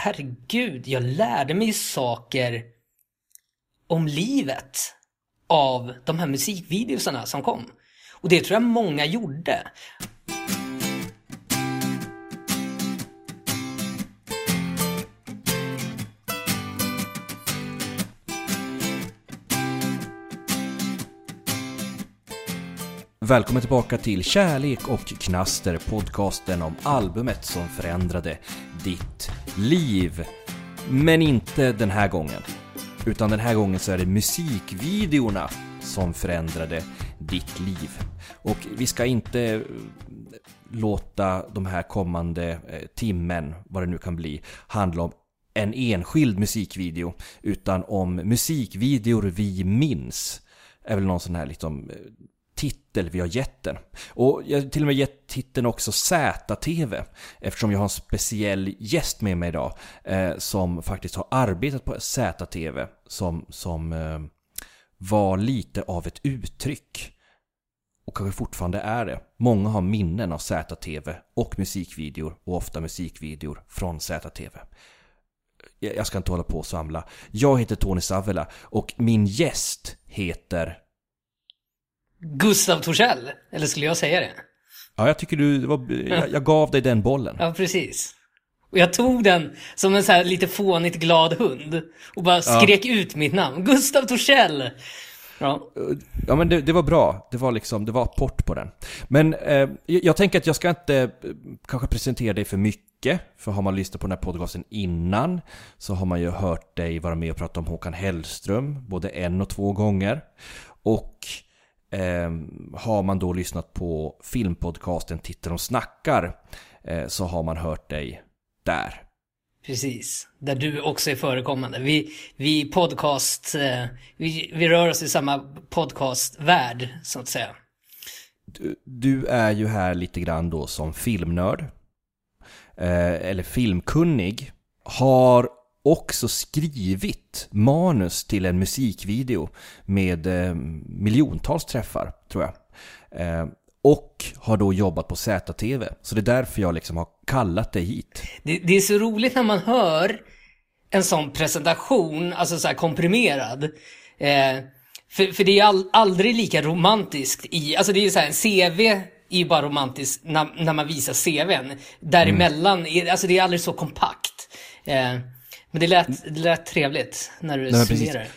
herregud, jag lärde mig saker om livet av de här musikvideosarna som kom. Och det tror jag många gjorde. Välkommen tillbaka till Kärlek och Knaster, podcasten om albumet som förändrade ditt liv. Men inte den här gången. Utan den här gången så är det musikvideorna som förändrade ditt liv. Och vi ska inte eh, låta de här kommande eh, timmen, vad det nu kan bli, handla om en enskild musikvideo. Utan om musikvideor vi minns. Är väl någon sån här liksom eh, titel vi har gett den. Och jag har till och med gett titeln också ZTV eftersom jag har en speciell gäst med mig idag eh, som faktiskt har arbetat på ZTV som, som eh, var lite av ett uttryck. Och kanske fortfarande är det. Många har minnen av ZTV och musikvideor och ofta musikvideor från ZTV. Jag ska inte hålla på och svamla. Jag heter Tony Savela och min gäst heter Gustav Torssell, eller skulle jag säga det? Ja, jag tycker du, var, jag, jag gav dig den bollen. Ja, precis. Och jag tog den som en så här lite fånigt glad hund och bara skrek ja. ut mitt namn. Gustav Torssell! Ja. ja men det, det, var bra. Det var liksom, det var port på den. Men eh, jag tänker att jag ska inte eh, kanske presentera dig för mycket. För har man lyssnat på den här podcasten innan så har man ju hört dig vara med och prata om Håkan Hellström både en och två gånger. Och Eh, har man då lyssnat på filmpodcasten Tittar och snackar eh, så har man hört dig där. Precis, där du också är förekommande. Vi, vi podcast, eh, vi, vi rör oss i samma podcastvärld så att säga. Du, du, är ju här lite grann då som filmnörd. Eh, eller filmkunnig. Har också skrivit manus till en musikvideo med eh, miljontals träffar, tror jag. Eh, och har då jobbat på ZTV. Så det är därför jag liksom har kallat dig hit. Det, det är så roligt när man hör en sån presentation, alltså så här komprimerad. Eh, för, för det är all, aldrig lika romantiskt i, alltså det är ju så här, en CV är ju bara romantiskt när, när man visar CVn. Däremellan, mm. är, alltså det är aldrig så kompakt. Eh, men det lät, det lät trevligt när du Nej, summerar.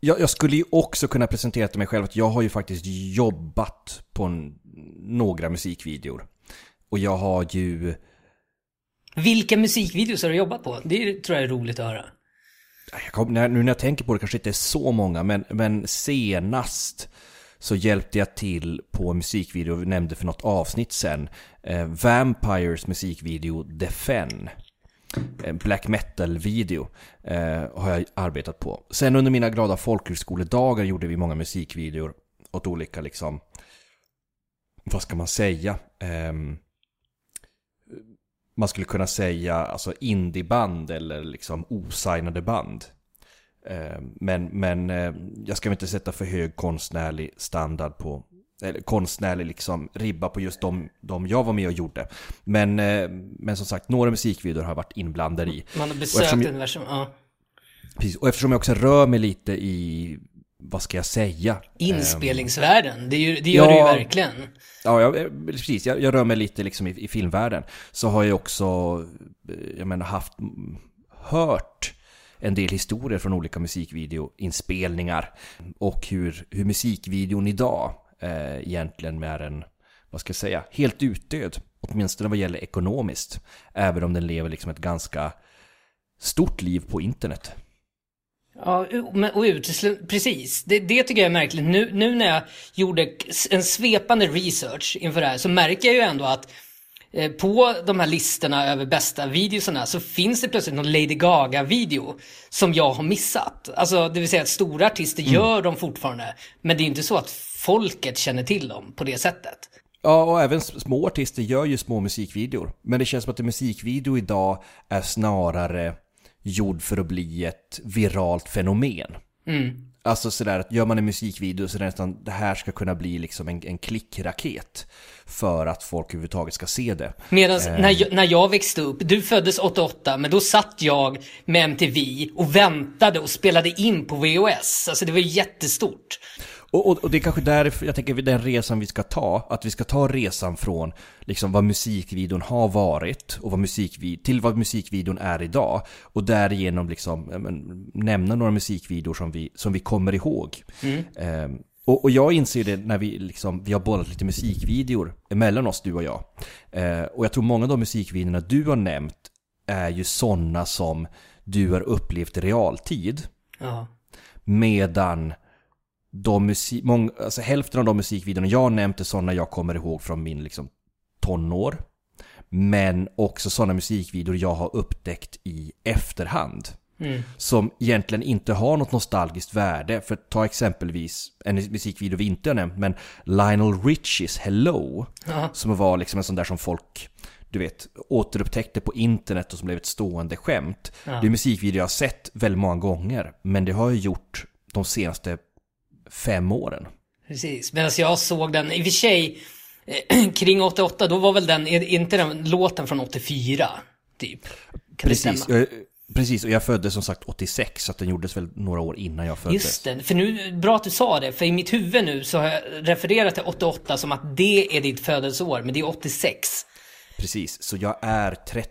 Jag, jag, skulle ju också kunna presentera mig själv att jag har ju faktiskt jobbat på en, några musikvideor. Och jag har ju... Vilka musikvideos har du jobbat på? Det tror jag är roligt att höra. Kom, när, nu när jag tänker på det kanske inte är så många, men, men senast så hjälpte jag till på en musikvideo vi nämnde för något avsnitt sen. Eh, Vampires musikvideo The Fen Eh, black metal-video eh, har jag arbetat på. Sen under mina glada folkhögskoledagar gjorde vi många musikvideor åt olika liksom, vad ska man säga? Eh, man skulle kunna säga alltså indieband eller liksom osignade band. Eh, men men eh, jag ska inte sätta för hög konstnärlig standard på, eller konstnärlig liksom ribba på just de, de jag var med och gjorde. Men, eh, men som sagt, några musikvideor har jag varit inblandad i. Man har besökt universum, ja. Precis, och eftersom jag också rör mig lite i, vad ska jag säga? Inspelningsvärlden, det, det gör ja, du ju verkligen. Ja, jag, eh, precis. Jag, jag, rör mig lite liksom i, i filmvärlden. Så har jag också, eh, jag menar, haft, hört en del historier från olika musikvideoinspelningar. Och hur, hur musikvideon idag eh, egentligen med en, vad ska jag säga, helt utdöd. Åtminstone vad gäller ekonomiskt. Även om den lever liksom ett ganska stort liv på internet. Ja, och uteslut, precis. Det, det tycker jag är märkligt. Nu, nu när jag gjorde en svepande research inför det här så märker jag ju ändå att eh, på de här listorna över bästa videosarna så finns det plötsligt någon Lady Gaga-video som jag har missat. Alltså, det vill säga att stora artister mm. gör dem fortfarande. Men det är inte så att folket känner till dem på det sättet. Ja, och även små artister gör ju små musikvideor. Men det känns som att en musikvideo idag är snarare gjord för att bli ett viralt fenomen. Mm. Alltså sådär att gör man en musikvideo så är det nästan det här ska kunna bli liksom en, en klickraket för att folk överhuvudtaget ska se det. Medan när, jag, när jag växte upp, du föddes 88, men då satt jag med MTV och väntade och spelade in på VHS. Alltså det var jättestort. Och, och, och, det är kanske därför jag tänker den resan vi ska ta, att vi ska ta resan från liksom vad musikvideon har varit och vad musikvid till vad musikvideon är idag. Och därigenom liksom men, nämna några musikvideor som vi, som vi kommer ihåg. Mm. Um, och, och, jag inser det när vi, liksom, vi har bollat lite musikvideor emellan oss, du och jag. Uh, och jag tror många av de musikvideorna du har nämnt är ju sådana som du har upplevt i realtid. Ja. Medan de musik, mång, alltså hälften av de musikvideorna jag nämnt är sådana jag kommer ihåg från min liksom, tonår. Men också sådana musikvideor jag har upptäckt i efterhand. Mm. Som egentligen inte har något nostalgiskt värde. För ta exempelvis en musikvideo vi inte har nämnt, men Lionel Richies Hello. Ja. Som var liksom en sån där som folk, du vet, återupptäckte på internet och som blev ett stående skämt. Ja. Det är musikvideo jag har sett väldigt många gånger, men det har jag gjort de senaste fem åren. Precis, medan jag såg den, i och för sig, eh, kring 88, då var väl den, inte den låten från 84? Typ. Kan Precis, jag, precis, och jag föddes som sagt 86, så att den gjordes väl några år innan jag föddes. Just det, för nu, bra att du sa det, för i mitt huvud nu så har jag refererat till 88 som att det är ditt födelseår, men det är 86. Precis, så jag är 30.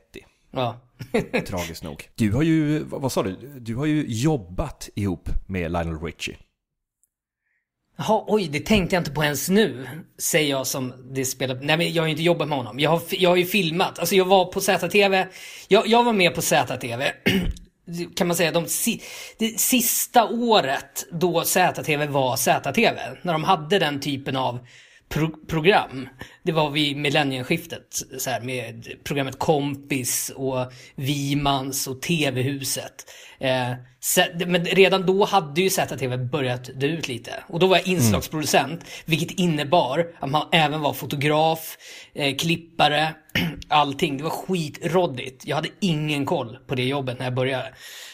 Ja. Tragiskt nog. Du har ju, vad sa du? Du har ju jobbat ihop med Lionel Richie. Jaha, oj, det tänkte jag inte på ens nu. Säger jag som det spelar... Nej men jag har ju inte jobbat med honom. Jag har, jag har ju filmat. Alltså jag var på ZTV. Jag, jag var med på ZTV. kan man säga, de, si- det sista året då ZTV var ZTV. När de hade den typen av pro- program. Det var vid millennieskiftet. Så här, med programmet Kompis och Vimans och TV-huset. Eh, men redan då hade ju ZTV börjat dö ut lite. Och då var jag inslagsproducent. Vilket innebar att man även var fotograf, eh, klippare, allting. Det var skitroddigt. Jag hade ingen koll på det jobbet när jag började.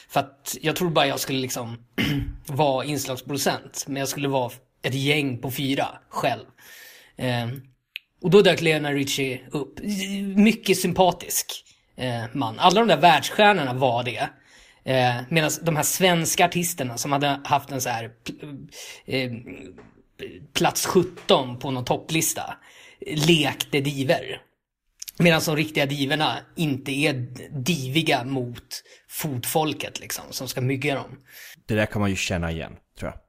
För att jag trodde bara jag skulle liksom vara inslagsproducent. Men jag skulle vara ett gäng på fyra själv. Eh, och då dök Lena Richie upp. Mycket sympatisk eh, man. Alla de där världsstjärnorna var det. Eh, Medan de här svenska artisterna som hade haft en så här eh, plats 17 på någon topplista lekte diver. Medan de riktiga divorna inte är diviga mot fotfolket liksom, som ska mygga dem. Det där kan man ju känna igen, tror jag.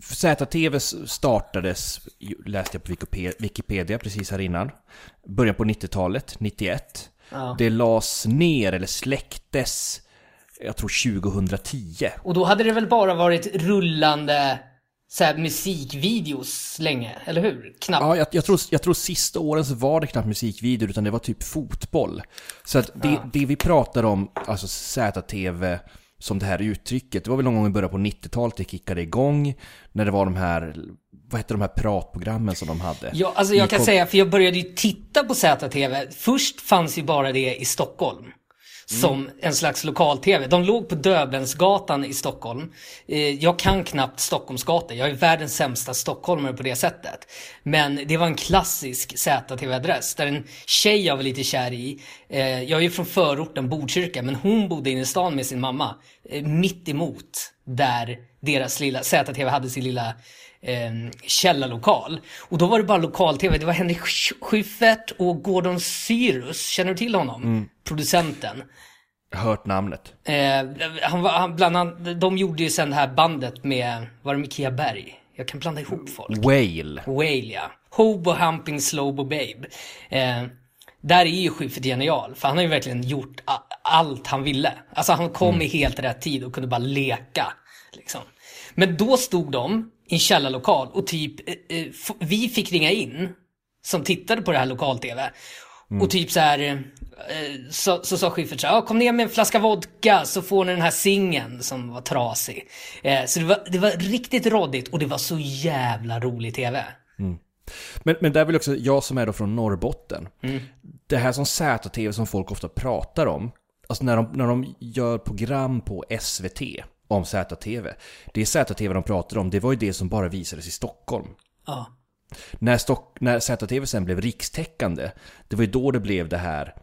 ZTV startades, läste jag på Wikipedia- precis här innan. Början på 90-talet, 91. Ja. Det lades ner, eller släcktes, jag tror 2010. Och då hade det väl bara varit rullande så här, musikvideos länge, eller hur? Knappt. Ja, jag, jag, tror, jag tror sista åren så var det knappt musikvideor utan det var typ fotboll. Så att det, det vi pratar om, alltså ZTV, som det här uttrycket, det var väl någon gång i början på 90-talet det kickade igång. När det var de här, vad hette de här pratprogrammen som de hade? Ja, alltså jag kan säga, för jag började ju titta på ZTV. Först fanns ju bara det i Stockholm. Som en slags lokal-tv. De låg på Döbelnsgatan i Stockholm. Eh, Jag kan knappt Stockholmsgator. Jag är världens sämsta stockholmare på det sättet. Men det var en klassisk ZTV-adress. Där en tjej jag var lite kär i. eh, Jag är ju från förorten Botkyrka. Men hon bodde inne i stan med sin mamma. eh, Mitt emot där deras lilla, ZTV hade sin lilla eh, källarlokal. Och då var det bara lokal-tv. Det var Henrik Sch- Schyffert och Gordon Cyrus. Känner du till honom? Producenten. Hört namnet. Eh, han var, han, bland annat, de gjorde ju sen det här bandet med, var det med Kia Berg? Jag kan blanda ihop folk. Whale. Whale ja. Hobo Humping Slowbo Babe. Eh, där är ju Schyffert genial, för han har ju verkligen gjort allt han ville. Alltså han kom i helt rätt tid och kunde bara leka. Liksom. Men då stod de i en källarlokal och typ, eh, eh, vi fick ringa in som tittade på det här lokal-tv. Och typ så här, eh, så, så sa Schyffert så här, "Ja, kom ner med en flaska vodka så får ni den här singeln som var trasig. Eh, så det var, det var riktigt råddigt och det var så jävla rolig tv. Men, men där vill också, jag som är då från Norrbotten. Det här som ZTV som folk ofta pratar om. Alltså när de, när de gör program på SVT. Om ZTV. Det ZTV de pratade om, det var ju det som bara visades i Stockholm. Ja. När, Stock, när ZTV sen blev rikstäckande, det var ju då det blev det här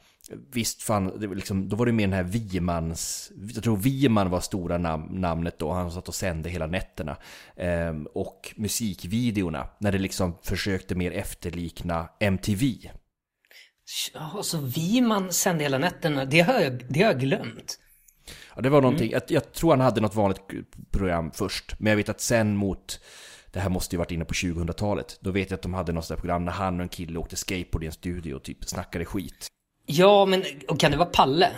Visst fan, det var liksom, då var det mer den här Wiemans, jag tror Wieman var stora nam namnet då, han satt och sände hela nätterna. Ehm, och musikvideorna, när det liksom försökte mer efterlikna MTV. Ja, så Wiman sände hela nätterna, det har jag, det har jag glömt. Ja, det var någonting, mm. jag, jag, tror han hade något vanligt program först, men jag vet att sen mot det här måste ju varit inne på 2000-talet. Då vet jag att de hade något sådant program när han och en kille åkte skateboard i en studio och typ snackade skit. Ja, men och kan det vara Palle?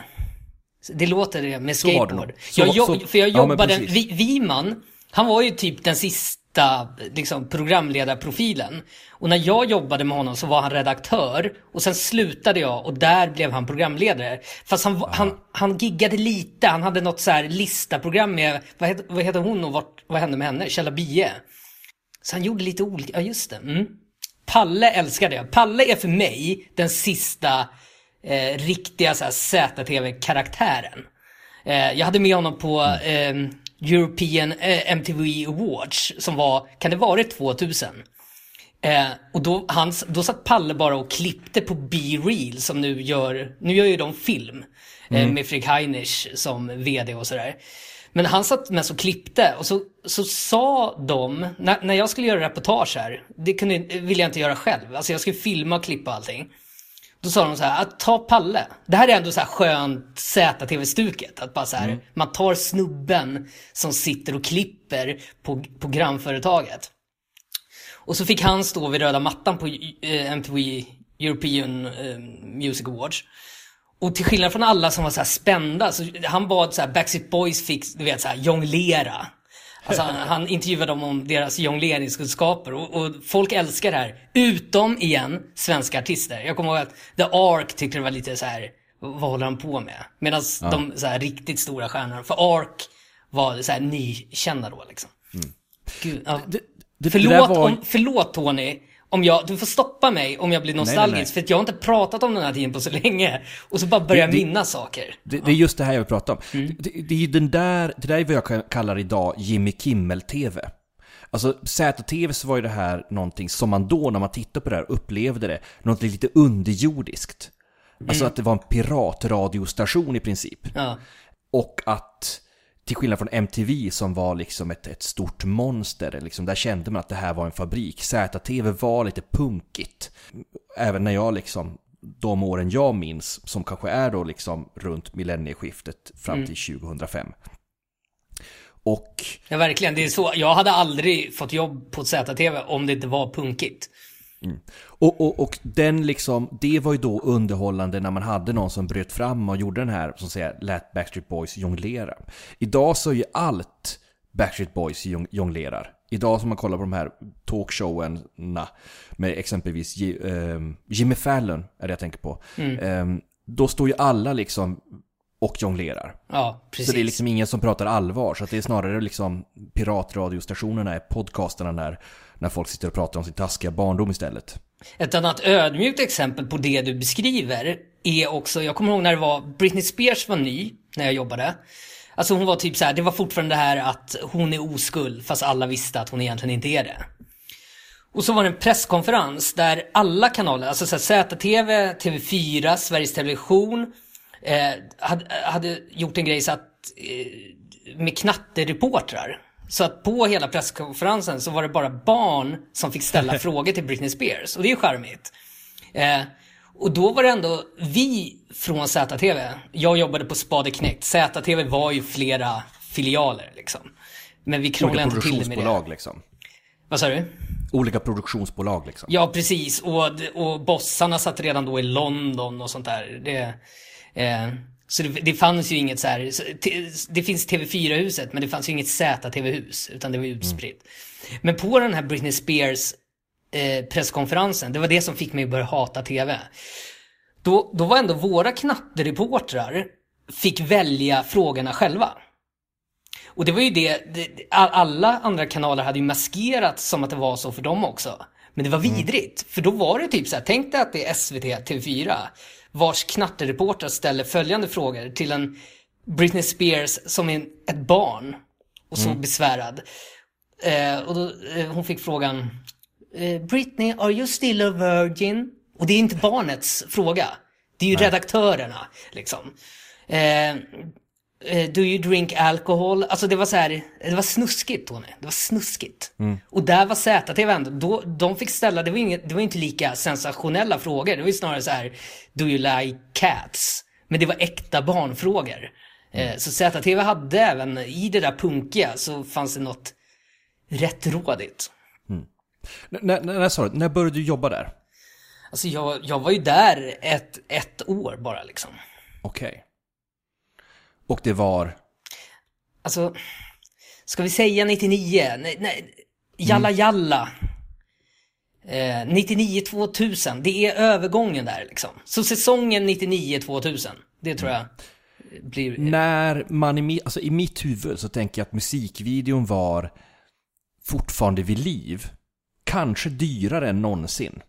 Det låter det med skateboard. Så jag, så, för jag jobbade, ja, Viman, han var ju typ den sista liksom, programledarprofilen. Och när jag jobbade med honom så var han redaktör. Och sen slutade jag och där blev han programledare. Fast han, han, han giggade lite, han hade något så här listaprogram med, vad heter, vad heter hon och vart, vad hände med henne? Kjella Bie. Så han gjorde lite olika, ja just det. Mm. Palle älskade jag. Palle är för mig den sista eh, riktiga ZTV-karaktären. Eh, jag hade med honom på eh, European eh, MTV Awards som var, kan det varit 2000? Eh, och då, han, då satt Palle bara och klippte på B-Reel som nu gör, nu gör ju de film. Eh, mm. med Fredrik Heinrich som VD och sådär. Men han satt mest och klippte och så, så sa de, när, när jag skulle göra reportage här, det kunde, ville jag inte göra själv. Alltså jag skulle filma och klippa allting. Då sa de så här, att ta Palle. Det här är ändå så här skönt ZTV-stuket. Att bara så här, mm. man tar snubben som sitter och klipper på programföretaget. Och så fick han stå vid röda mattan på eh, MTV European eh, Music Awards. Och till skillnad från alla som var så här spända, så han bad så här Backstreet Boys fick, du vet så här jonglera. Alltså han, han intervjuade dem om deras jongleringskunskaper och, och, folk älskar det här. Utom igen svenska artister. Jag kommer ihåg att The Ark tyckte det var lite så här, vad håller han på med? Medan ja. de så här, riktigt stora stjärnorna, för Ark var så här nykända då liksom. Mm. Gud, ja. det, det, förlåt, det var... om, förlåt Tony, om jag, du får stoppa mig om jag blir nostalgisk, nej, nej, nej. för att jag har inte pratat om den här tiden på så länge. Och så bara börjar jag minnas saker. Det, det, är just det här jag vill prata om. Mm. Det, det, är ju den där, det där är vad jag kallar idag Jimmy Kimmel-TV. Alltså ZTV så var ju det här någonting som man då när man tittade på det här upplevde det, någonting lite underjordiskt. Alltså mm. att det var en piratradiostation i princip. Ja. Och att till skillnad från MTV som var liksom ett, ett stort monster, liksom, där kände man att det här var en fabrik. ZTV var lite punkigt. Även när jag liksom, de åren jag minns, som kanske är då liksom runt millennieskiftet fram mm. till 2005. Och... Ja, verkligen. Det är så. Jag hade aldrig fått jobb på ZTV om det inte var punkigt. Mm. Och, och, och den liksom, det var ju då underhållande när man hade någon som bröt fram och gjorde den här, som säger, lät Backstreet Boys jonglera. Idag så är ju allt Backstreet Boys jonglerar. Idag som man kollar på de här talkshowerna med exempelvis eh, Jimmy Fallon, är det jag tänker på. Mm. Eh, då står ju alla liksom och jonglerar. Ja, precis. Så det är liksom ingen som pratar allvar. Så det är snarare liksom piratradiostationerna, podcasterna när, när folk sitter och pratar om sin taskiga barndom istället. Ett annat ödmjukt exempel på det du beskriver är också, jag kommer ihåg när det var, Britney Spears var ny när jag jobbade. Alltså hon var typ så här, det var fortfarande det här att hon är oskuld fast alla visste att hon egentligen inte är det. Och så var det en presskonferens där alla kanaler, alltså så här, ZTV, TV4, Sveriges Television, eh, hade, hade gjort en grej så att, eh, med knattereportrar. Så att på hela presskonferensen så var det bara barn som fick ställa frågor till Britney Spears. Och det är ju charmigt. Eh, och då var det ändå vi från ZTV. Jag jobbade på Spade Knekt. ZTV var ju flera filialer liksom. Men vi krånglade inte till det med det. liksom. Vad sa du? Olika produktionsbolag liksom. Ja, precis. Och, och bossarna satt redan då i London och sånt där. Det, så det, det, fanns ju inget så här, det finns TV4-huset men det fanns ju inget ZTV-hus utan det var utspritt. Mm. Men på den här Britney Spears eh, presskonferensen, det var det som fick mig att börja hata TV. Då, då var ändå våra knattereportrar fick välja frågorna själva. Och det var ju det, det, alla andra kanaler hade ju maskerat som att det var så för dem också. Men det var mm. vidrigt, mm. för då var det typ så här, tänk dig att det är SVT, TV4 vars knattereportrar ställer följande frågor till en Britney Spears som är ett barn och så besvärad. Eh, och då, eh, hon fick frågan, eh, Britney, are you still a virgin? Och det är inte barnets fråga. Det är ju redaktörerna, liksom. Eh, do you drink alcohol? Alltså det var så här, det var snuskigt Tony. Det var snuskigt. Och där var ZTV ändå, då, de fick ställa, det var, inget, det var inte lika sensationella frågor. Det var ju snarare så här, do you like cats? Men det var äkta barnfrågor. Eh, så ZTV hade även, i det där punkiga så fanns det något rättrådigt. N- när, när, sa du, när började du jobba där? Alltså jag, jag var ju där ett, ett år bara liksom. Okej. Och det var... Alltså, ska vi säga 99? Nej, nej, jalla jalla. Eh, 99-2000, det är övergången där liksom. Så säsongen 99-2000, det tror jag blir... När man i, alltså i mitt huvud så tänker jag att musikvideon var fortfarande vid liv. Kanske dyrare än någonsin.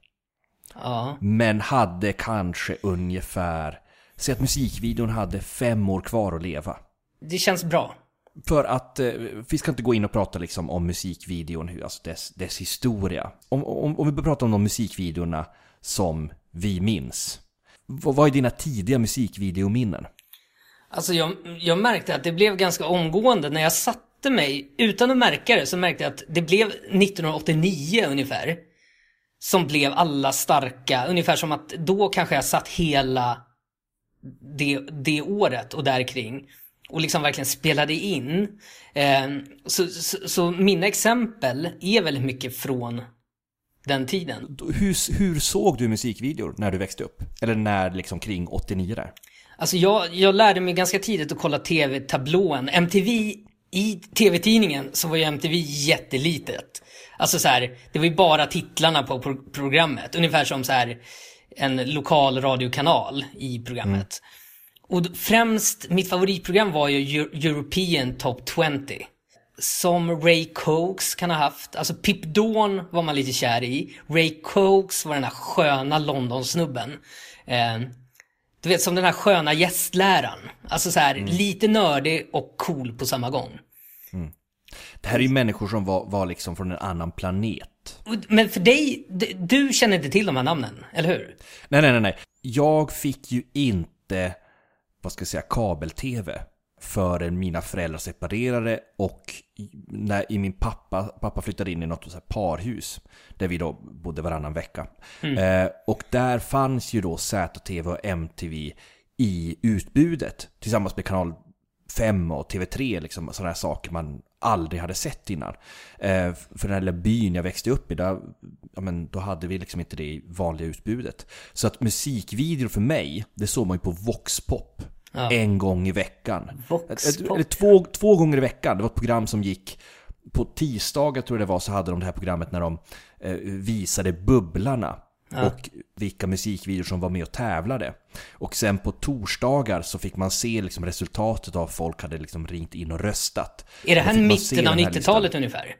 Ja, Men hade kanske ungefär... Säg att musikvideon hade fem år kvar att leva. det känns bra. För att eh, vi ska inte gå in och prata liksom om musikvideon, alltså dess, dess historia. Om, om, om vi börjar prata om de musikvideorna som vi minns. Vad, vad är dina tidiga musikvideominnen? Alltså jag, jag märkte att det blev ganska omgående när jag satte mig, utan att märka det, så märkte jag att det blev 1989 ungefär. Som blev alla starka, ungefär som att då kanske jag satt hela det, det året och där kring och liksom verkligen spelade in. Eh, så, så, så mina exempel är väldigt mycket från den tiden. Hur, hur såg du musikvideor när du växte upp? Eller när liksom kring 89 där? Alltså jag, jag lärde mig ganska tidigt att kolla tv-tablån. MTV, i tv-tidningen så var ju MTV jättelitet. Alltså så här, det var ju bara titlarna på pro- programmet. Ungefär som så här en lokal radiokanal i programmet. Och d- främst, mitt favoritprogram var ju Eu- European Top 20. Som Ray Cokes kan ha haft. Alltså Pip Dawn var man lite kär i. Ray Cokes var den här sköna London-snubben. Eh, du vet som den här sköna gästläraren. Alltså så här, lite nördig och cool på samma gång. Det här är ju människor som var, var liksom från en annan planet. Men för dig, du känner inte till de här namnen, eller hur? Nej, nej, nej, nej. Jag fick ju inte, vad ska jag säga, kabel-tv förrän mina föräldrar separerade och när i min pappa, pappa flyttade in i något så parhus där vi då bodde varannan vecka. Eh, och där fanns ju då ZTV och MTV i utbudet tillsammans med kanal 5 och TV3, liksom sådana här saker man aldrig hade sett innan. Eh, för den här lilla byn jag växte upp i, där, ja, men, då hade vi liksom inte det i vanliga utbudet. Så att musikvideor för mig, det såg man ju på Voxpop. Ja. En gång i veckan. Voxpop. Eller två, två gånger i veckan. Det var ett program som gick på tisdagar tror jag det var så hade de det här programmet när de eh, visade Bubblarna. Och vilka musikvideor som var med och tävlade. Och sen på torsdagar så fick man se liksom resultatet av folk hade liksom ringt in och röstat. Är det här mitten av den här 90-talet ungefär?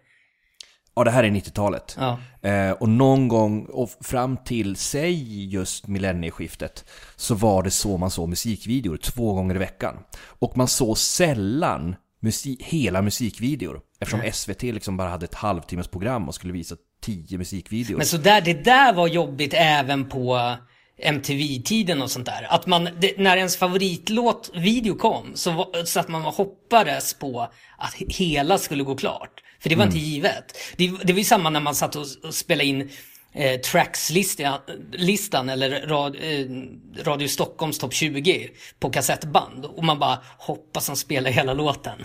Ja, det här är 90-talet. Ja. Eh, och någon gång, och fram till, säg just millennieskiftet, så var det så man såg musikvideor, två gånger i veckan. Och man såg sällan musik, hela musikvideor, eftersom SVT liksom bara hade ett halvtimmes program och skulle visa tio musikvideor. Men så där, det där var jobbigt även på MTV-tiden och sånt där. Att man, det, när ens favoritlåt, video kom, så, så att man hoppades på att he- hela skulle gå klart. För det var inte givet. Det, det var ju samma när man satt och, och spelade in eh, Tracks-listan listan, eller rad, eh, Radio Stockholms topp 20 på kassettband. Och man bara hoppas de spelar hela låten.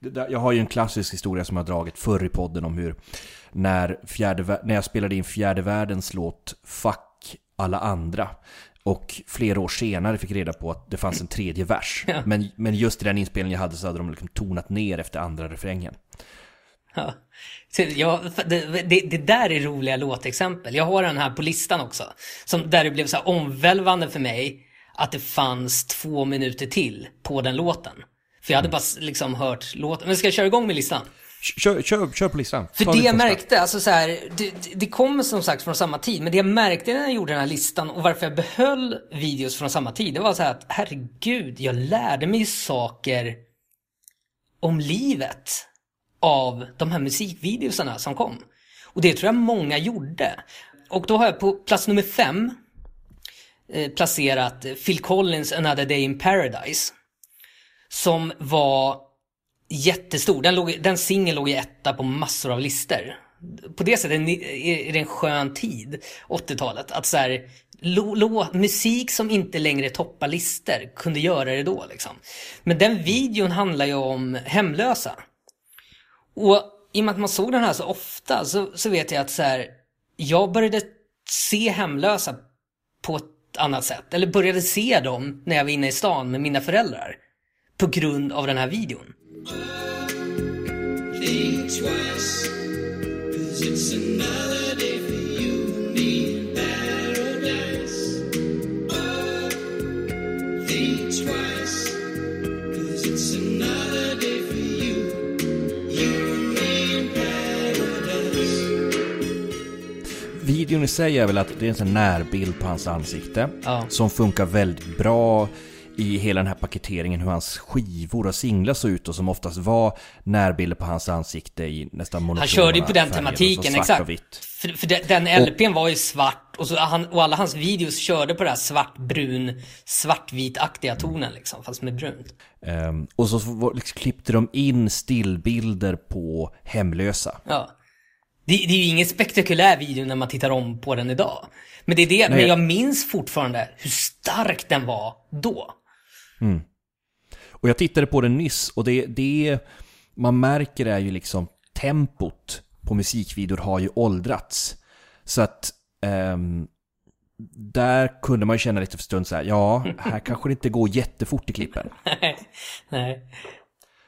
Där- Jag har ju en klassisk historia som jag har dragit förr i podden om hur när, fjärde, när jag spelade in fjärde världens låt Fuck alla andra och flera år senare fick reda på att det fanns en tredje vers. Ja. Men, men just i den inspelningen jag hade så hade de liksom tonat ner efter andra refrängen. Ja. Jag, det, det, det där är roliga låtexempel. Jag har den här på listan också. Som, där det blev så här omvälvande för mig att det fanns två minuter till på den låten. För jag hade bara s- liksom hört låten. Men ska jag köra igång med listan? Kör, kör, kör på listan. För Ta det jag märkte, alltså så här, det, det- det kommer som sagt från samma tid, men det jag märkte när jag gjorde den här listan och varför jag behöll videos från samma tid, det var så här att herregud, jag lärde mig saker om livet av de här musikvideosarna som kom. Och det tror jag många gjorde. Och då har jag på plats nummer fem eh, placerat Phil Collins Another Day in Paradise. Som var jättestor. Den, låg, den singeln låg i etta på massor av listor. På det sättet är det en skön tid, 80-talet. Att så här, musik som inte längre toppar listor kunde göra det då liksom. Men den videon handlar ju om hemlösa. Och i och med att man såg den här så ofta så, så vet jag att så här, jag började se hemlösa på ett annat sätt. Eller började se dem när jag var inne i stan med mina föräldrar. På grund av den här videon. Videon i sig är väl att det är en sån närbild på hans ansikte. Ja. Som funkar väldigt bra i hela den här paketeringen hur hans skivor och singlar såg ut och som oftast var närbilder på hans ansikte i nästan monotona Han körde ju på den tematiken, exakt. För, för den LPn och, var ju svart och, så han, och alla hans videos körde på det här svartbrun, svartvitaktiga tonen liksom, fast med brunt. Um, och så liksom, klippte de in stillbilder på hemlösa. Ja. Det, det, är ju ingen spektakulär video när man tittar om på den idag. Men det är det, Nej. men jag minns fortfarande hur stark den var då. Mm. Och jag tittade på den nyss och det, det man märker är ju liksom tempot på musikvideor har ju åldrats. Så att um, där kunde man ju känna lite för stund så här, ja, här kanske det inte går jättefort i klippen. Nej, nej.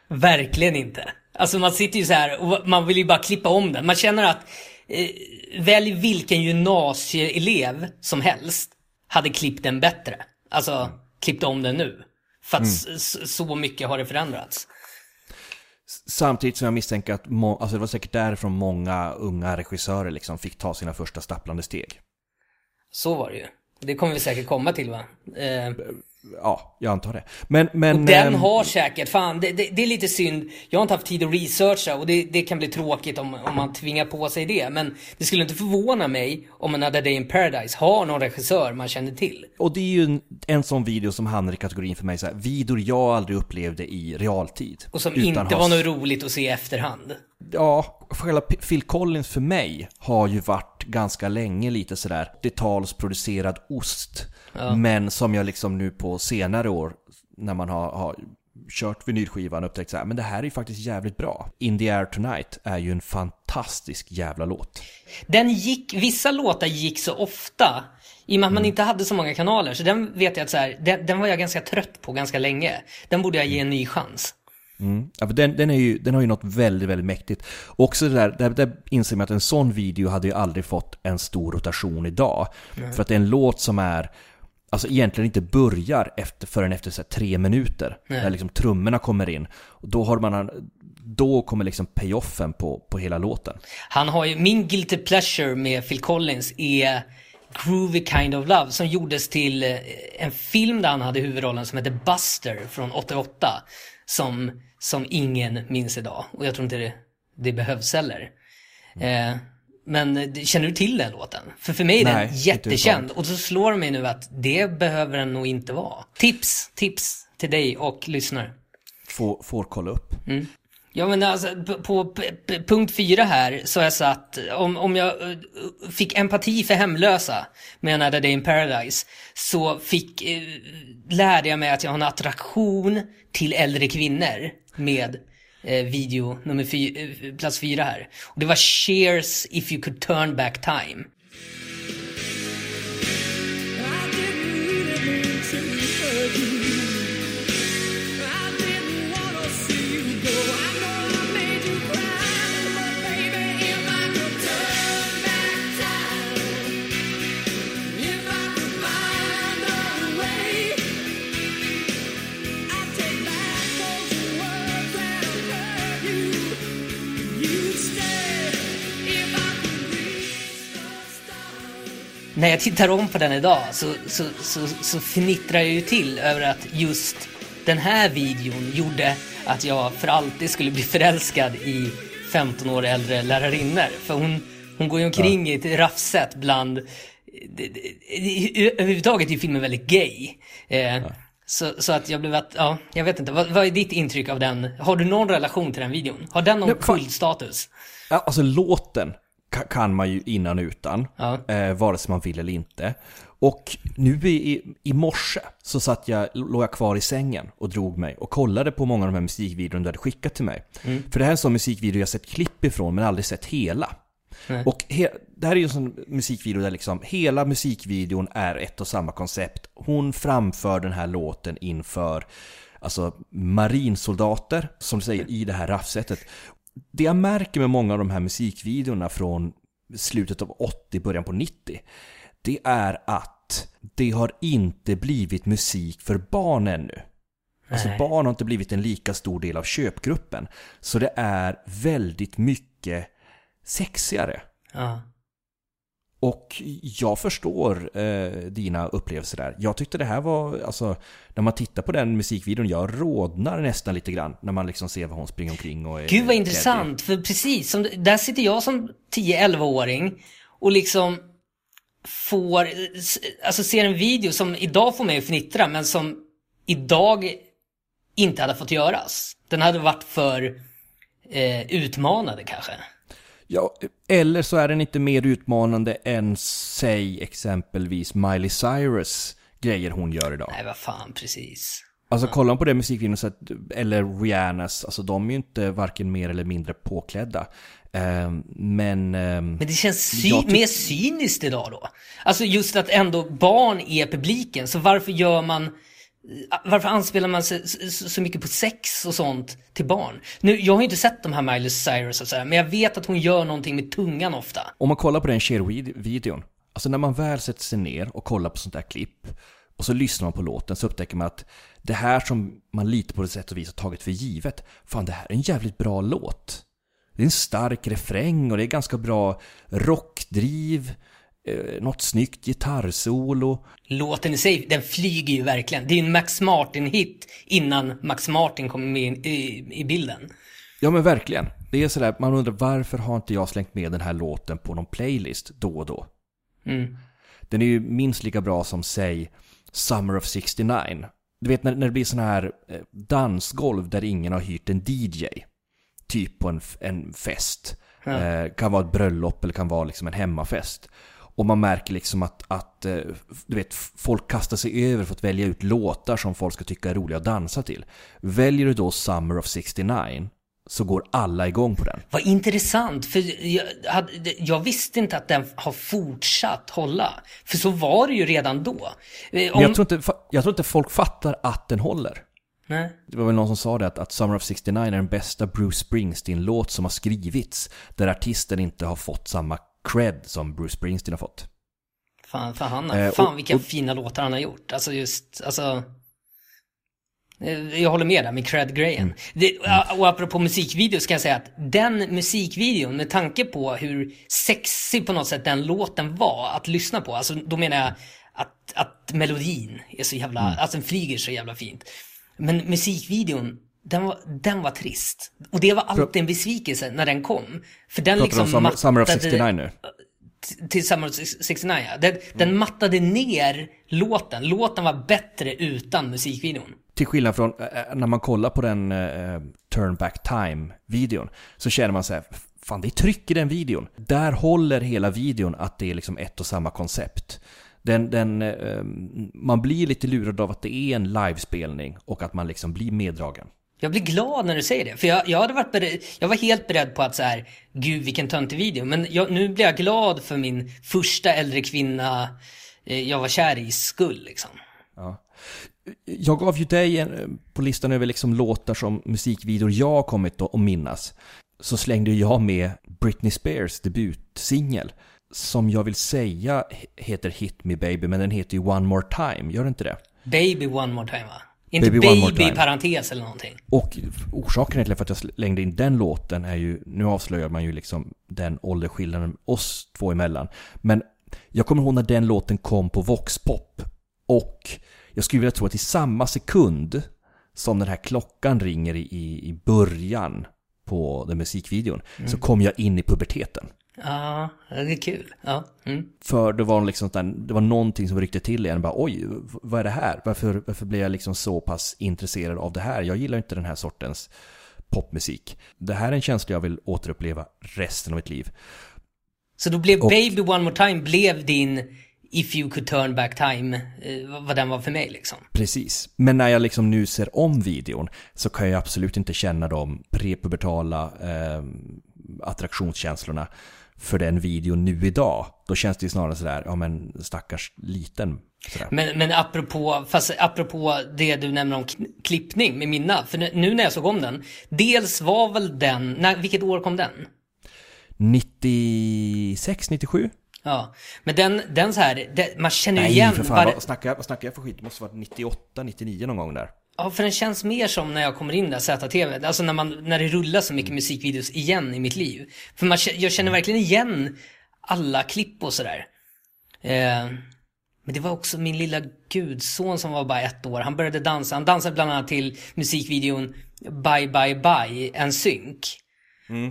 Verkligen inte. Alltså man sitter ju så här och man vill ju bara klippa om den. Man känner att eh, välj vilken gymnasieelev som helst hade klippt den bättre. Alltså klippt om den nu. För att mm. så mycket har det förändrats. Samtidigt som jag misstänker att alltså det var säkert därifrån många unga regissörer liksom fick ta sina första stapplande steg. Så var det ju. Det kommer vi säkert komma till va? Eh, Ja, jag antar det. Men, men, och den ähm... har säkert, fan det, det, det, är lite synd. Jag har inte haft tid att researcha och det, det kan bli tråkigt om, om man tvingar på sig det. Men det skulle inte förvåna mig om Another Day in Paradise har någon regissör man känner till. Och det är ju en, en sån video som hamnar i kategorin för mig så här, videor jag aldrig upplevde i realtid. Och som inte has... var något roligt att se i efterhand. Ja, själva Phil Collins för mig har ju varit ganska länge lite sådär detalsproducerad ost. Ja. Men som jag liksom nu på senare år, när man har, har kört vinylskivan upptäckt så här, men det här är ju faktiskt jävligt bra. In the air tonight är ju en fantastisk jävla låt. Den gick, vissa låtar gick så ofta, i och med att mm. man inte hade så många kanaler, så den vet jag att så här, den, den var jag ganska trött på ganska länge. Den borde jag ge en ny chans. Mm. Ja, den, den, är ju, den har ju något väldigt, väldigt mäktigt. Också det där, där, där inser man att en sån video hade ju aldrig fått en stor rotation idag. Mm. För att det är en låt som är, alltså egentligen inte börjar efter, förrän efter så tre minuter. Mm. Liksom trummorna kommer in. Och då har man, då kommer liksom payoffen på, på hela låten. Han har ju, min guilty pleasure med Phil Collins är Groovy Kind of Love som gjordes till eh, en film där han hade huvudrollen som heter Buster från 88 som, som ingen minns idag. Och jag tror inte det, det behövs heller. Eh, men känner du till den låten? För för mig är Nej, den jättekänd. Och så slår det mig nu att det behöver den nog inte vara. Tips, tips till dig och lyssnare. Får, får kolla upp. Mm. Ja men alltså på punkt fyra här så har jag satt, om, om jag eh, fick empati för hemlösa med Another Day in Paradise så fick, eh, lärde jag mig att jag har en attraktion till äldre kvinnor med eh, video nummer fy, eh, plats fyra här. Och det var Cheers If You Could Turn Back Time. När jag tittar om på den idag så, så, så, så fnittrar jag ju till över att just den här videon gjorde att jag för alltid skulle bli förälskad i 15 år äldre lärarinnor. För hon, hon går ju omkring i ett raffset bland... Överhuvudtaget är filmen väldigt gay. Eh, så, så att jag blev att, ja, jag vet inte. Vad, vad är ditt intryck av den? Har du någon relation till den videon? Har den någon kultstatus? Ja, alltså låten kan man ju innan utan, Ja. eh, vare sig man vill eller inte. Och nu i, i, i morse så satt jag, låg jag kvar i sängen och drog mig och kollade på många av de här musikvideorna du hade skickat till mig. För det här är en sån musikvideo jag sett klipp ifrån men aldrig sett hela. Och he, det här är ju en sån musikvideo där liksom hela musikvideon är ett och samma koncept. Hon framför den här låten inför alltså marinsoldater, som du säger, i det här raffsättet. Det jag märker med många av de här musikvideorna från slutet av 80, början på 90, det är att det har inte blivit musik för barn ännu. Alltså barn har inte blivit en lika stor del av köpgruppen. Så det är väldigt mycket sexigare. Ja. Och jag förstår eh, dina upplevelser där. Jag tyckte det här var, alltså, när man tittar på den musikvideon, jag rodnar nästan lite grann när man liksom ser vad hon springer omkring och är Gud vad intressant, för precis, som, där sitter jag som 10-11-åring och liksom får, alltså ser en video som idag får mig att fnittra, men som idag inte hade fått göras. Den hade varit för eh, utmanande kanske. Ja, eller så är den inte mer utmanande än, säg exempelvis Miley Cyrus grejer hon gör idag. Nej, vad fan, precis. Alltså kollar man på den musikvideon, så att, eller Rihannas, alltså de är ju inte varken mer eller mindre påklädda. Ehm, men... ehm, Men det känns ty- mer cyniskt idag då. Alltså just att ändå barn är publiken, så varför gör man varför anspelar man så, så, så mycket på sex och sånt till barn? Nu, jag har ju inte sett de här Miley Cyrus och sådär, men jag vet att hon gör någonting med tungan ofta. Om man kollar på den Cher-videon, alltså när man väl sätter sig ner och kollar på sånt där klipp och så lyssnar man på låten så upptäcker man att det här som man lite på det sätt och vis har tagit för givet, fan det här är en jävligt bra låt. Det är en stark refräng och det är ganska bra rockdriv, eh, något snyggt gitarrsolo. Låten i sig, den flyger ju verkligen. Det är ju en Max Martin-hit innan Max Martin kommer med i, i bilden. Ja men verkligen. Det är sådär, man undrar varför har inte jag slängt med den här låten på någon playlist då och då? Mm. Den är ju minst lika bra som, säg, Summer of 69. Du vet när, när det blir sådana här eh, dansgolv där ingen har hyrt en DJ. Typ på en, en fest. Eh, kan vara ett bröllop eller kan vara liksom en hemmafest. Och man märker liksom att, att eh, du vet, folk kastar sig över för att välja ut låtar som folk ska tycka är roliga att dansa till. Väljer du då Summer of 69 så går alla igång på den. Vad intressant, för jag, hade, jag visste inte att den har fortsatt hålla. För så var det ju redan då. Eh, Men Om, jag tror, inte, jag tror inte folk fattar att den håller. Nej. Det var väl någon som sa det att, att Summer of 69 är den bästa Bruce Springsteen-låt som har skrivits. Där artisten inte har fått samma cred som Bruce Springsteen har fått. Fan, fan, han, Eh, fan och- vilka och- fina låtar han har gjort. Alltså just, alltså... eh, Jag håller med där med cred-grejen. Mm. Det- Och apropå musikvideo ska jag säga att den musikvideon, med tanke på hur sexig på något sätt den låten var att lyssna på, alltså då menar jag att, att melodin är så jävla, Mm. alltså den flyger så jävla fint. Men musikvideon, den var, den var trist. Och det var alltid en besvikelse när den kom. För den Pratar liksom om Summer, Summer of mattade- 69 nu? till Summer of 69 ja. Den, den mattade ner låten. Låten var bättre utan musikvideon. Till skillnad från eh, när man kollar på den eh, Turn Back Time-videon så känner man så här, fan det är tryck i den videon. Där håller hela videon att det är liksom ett och samma koncept. Den, den, eh, man blir lite lurad av att det är en livespelning och att man liksom blir meddragen. Jag blir glad när du säger det, för jag, jag, hade varit beredd, jag var helt beredd på att så här, gud vilken töntig video. Men jag, nu blir jag glad för min första äldre kvinna eh, jag var kär i skull liksom. Ja. Jag gav ju dig en, på listan över liksom låtar som musikvideor jag kommit att minnas. Så slängde jag med Britney Spears debutsingel. Som jag vill säga heter Hit Me Baby, men den heter ju One More Time, gör den inte det? Baby one more time va? Inte Baby parentes eller någonting. Och orsaken till att jag slängde in den låten är ju, nu avslöjar man ju liksom den åldersskillnaden oss två emellan. Men jag kommer ihåg när den låten kom på Voxpop. Och jag skulle vilja tro att i samma sekund som den här klockan ringer i, i, i början på den musikvideon så kom jag in i puberteten. Ja, det är kul. Ja. Mm. För det var liksom där, det var någonting som ryckte till igen. Bara, Oj, vad är det här? Varför, varför blev jag liksom så pass intresserad av det här? Jag gillar inte den här sortens popmusik. Det här är en känsla jag vill återuppleva resten av mitt liv. Så då blev Och- Baby One More Time blev din If You Could Turn Back Time, eh, vad den var för mig liksom. Precis. Men när jag liksom nu ser om videon så kan jag absolut inte känna de prepubertala eh, attraktionskänslorna för den videon nu idag. Då känns det ju snarare sådär, ja men stackars liten. Sådär. Men, men apropå, fast apropå det du nämner om klippning med Minna, för nu- när jag såg om den, dels var väl den, när, vilket år kom den? 96, 97? Ja, men den, den så här, det, man känner ju Nej igen för fan, var- vad snackar, jag- vad snackar jag för skit? Det måste vara 98, 99 någon gång där. Ja, för den känns mer som när jag kommer in där, ZTV. Alltså när, man, när det rullar så mycket musikvideos igen i mitt liv. För man, jag känner verkligen igen alla klipp och sådär. Eh, men det var också min lilla gudson som var bara ett år. Han började dansa. Han dansade bland annat till musikvideon Bye Bye Bye, en synk.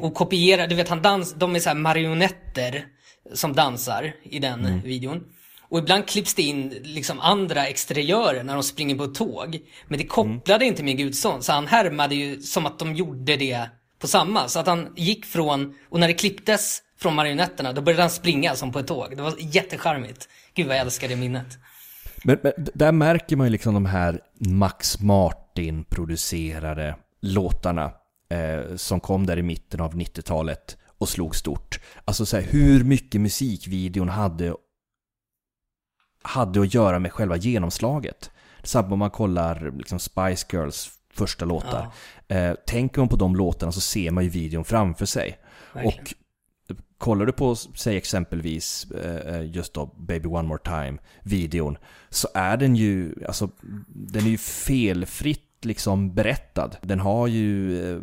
Och kopierade, du vet han dans, de är så här marionetter som dansar i den videon. Och ibland klipps det in liksom andra exteriörer när de springer på tåg. Men det kopplade inte min gudson, så han härmade ju som att de gjorde det på samma. Så att han gick från, och när det klipptes från marionetterna, då började han springa som på ett tåg. Det var jättecharmigt. Gud vad jag älskar det minnet. Men, men där märker man ju liksom de här Max Martin producerade låtarna eh, som kom där i mitten av 90-talet och slog stort. Alltså så här, hur mycket musikvideon hade, hade att göra med själva genomslaget. Samma om man kollar liksom Spice Girls första låtar. Eh, tänker man på de låtarna så ser man ju videon framför sig. Verkligen. Och kollar du på, säg exempelvis eh, just då Baby One More Time videon så är den ju, alltså den är ju felfritt liksom berättad. Den har ju eh,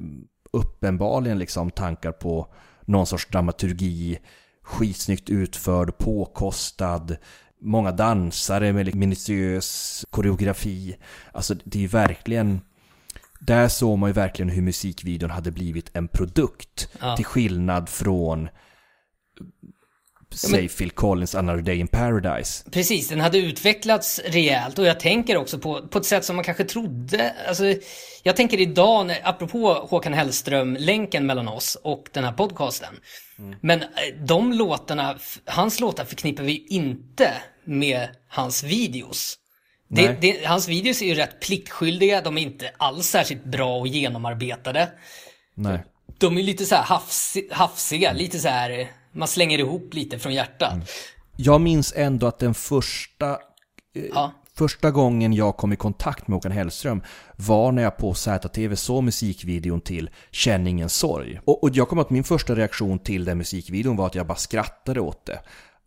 uppenbarligen liksom tankar på någon sorts dramaturgi, skitsnyggt utförd, påkostad, många dansare med minutiös koreografi. Alltså det är ju verkligen där såg man ju verkligen hur musikvideon hade blivit en produkt. Ja. Till skillnad från Säg Phil Collins Another Day in Paradise. Precis, den hade utvecklats rejält och jag tänker också på, på ett sätt som man kanske trodde. Alltså, jag tänker idag, när, apropå Håkan Hellström, länken mellan oss och den här podcasten. Men eh, de låtarna, hans låtar förknippar vi inte med hans videos. Det, det, hans videos är ju rätt pliktskyldiga, de är inte alls särskilt bra och genomarbetade. Nej. De är lite så här hafs, hafsiga, lite så här, eh, man slänger ihop lite från hjärtat. Jag minns ändå att den första, Ja. första gången jag kom i kontakt med Håkan Hellström var när jag på ZTV såg musikvideon till Känn ingen sorg. Och, och jag kommer att min första reaktion till den musikvideon var att jag bara skrattade åt det.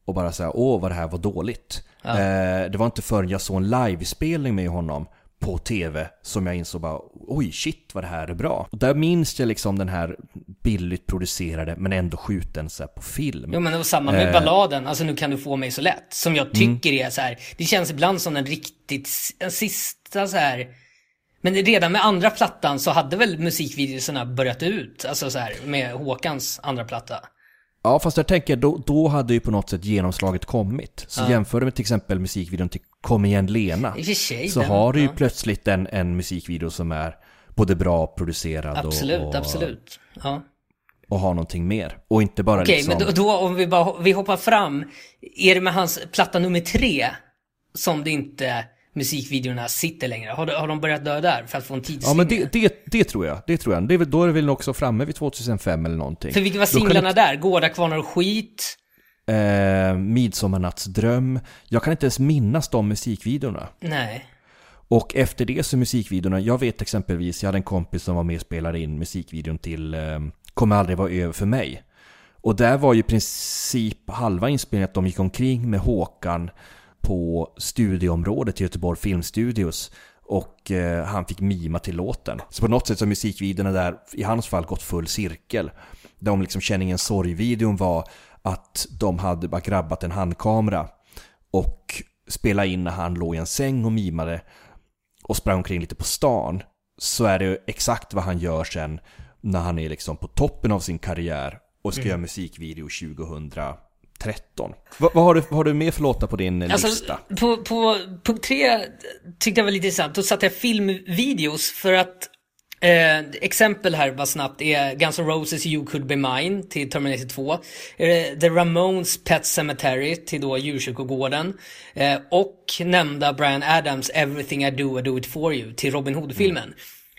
Och bara säga åh vad det här var dåligt. Eh, det var inte förrän jag såg en livespelning med honom på tv som jag insåg bara oj shit vad det här är bra. Och där minns jag liksom den här billigt producerade men ändå skjuten så på film. Jo men det var samma med Eh. balladen, alltså nu kan du få mig så lätt. Som jag Mm. tycker är så här. det känns ibland som en riktigt, en sista så här. Men redan med andra plattan så hade väl musikvideorna börjat ut, alltså så här med Håkans andra platta. Ja, fast jag tänker då, då hade ju på något sätt genomslaget kommit. Så jämför du med till exempel musikvideon till Kom igen Lena. Sig. Så den- har du ju ja. plötsligt en, en musikvideo som är både bra producerad Absolut, och, absolut. Ja. och har någonting mer. Och inte bara Okej, liksom... men då, då om vi bara vi hoppar fram. Är det med hans platta nummer tre som det inte musikvideorna sitter längre? Har, de- har de börjat dö där för att få en Ja tidslinje? men det, det, det tror jag, det tror jag. Det är, då är det väl också framme vid 2005 eller någonting. För vilka var singlarna där? Gårda, kvarnar och skit? Eh, Midsommarnattsdröm. Jag kan inte ens minnas de musikvideorna. Nej. Och efter det så musikvideorna, jag vet exempelvis, jag hade en kompis som var med och spelade in musikvideon till eh, Kommer aldrig vara över för mig. Och där var ju i princip halva inspelningen att de gick omkring med Håkan på studieområdet i Göteborg Filmstudios. Och eh, han fick mima till låten. Så på något sätt så har musikvideorna där, i hans fall, gått full cirkel. De liksom känner ingen sorg-videon var att de hade bara grabbat en handkamera och spelade in när han låg i en säng och mimade och sprang omkring lite på stan så är det ju exakt vad han gör sen när han är liksom på toppen av sin karriär och ska göra musikvideo 2013. Va, vad, har du, vad har du mer för låtar på din Alltså, lista? på, på punkt tre tyckte jag var lite intressant. Då satte jag filmvideos för att eh, exempel här bara snabbt är Guns N' Roses You Could Be Mine till Terminator 2. Eh, The Ramones Pet Cemetery till då Djurkyrkogården. Eh, och nämnda Brian Adams Everything I Do I Do It For You till Robin Hood-filmen.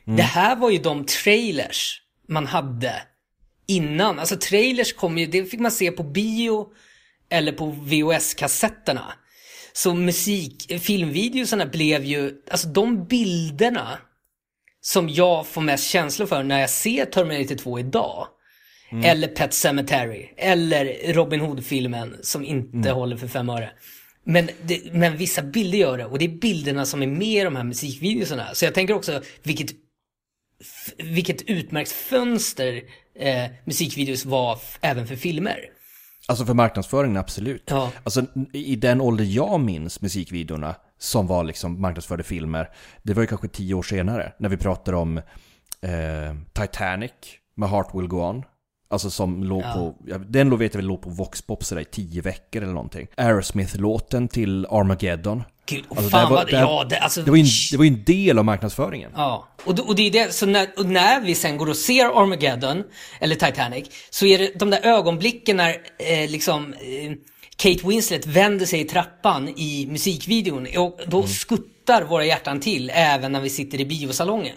Det här var ju de trailers man hade innan. Alltså trailers kom ju, det fick man se på bio eller på VHS-kassetterna. Så musik, filmvideosarna blev ju, alltså de bilderna som jag får mest känslor för när jag ser Terminator 2 idag. Eller Pet Cemetery. Eller Robin Hood-filmen som inte håller för fem öre. Men, det, men vissa bilder gör det och det är bilderna som är med i de här musikvideorna. Så jag tänker också vilket, vilket utmärkt fönster eh, musikvideos var även för filmer. Alltså för marknadsföringen, absolut. Ja. Alltså i den ålder jag minns musikvideorna som var liksom marknadsförde filmer, det var ju kanske tio år senare när vi pratar om eh, Titanic med Heart Will Go On. Alltså som låg på, ja, den låg vet jag väl låg på Vox Pop sådär i tio veckor eller någonting. Aerosmith-låten till Armageddon. Gud, och Alltså, fan det var- vad, det- ja, det, alltså, Det var en, det var en del av marknadsföringen. Ja, och, och det är det, så när, när vi sen går och ser Armageddon, eller Titanic, så är det de där ögonblicken när eh, liksom eh, Kate Winslet vänder sig i trappan i musikvideon, och då skuttar våra hjärtan till även när vi sitter i biosalongen.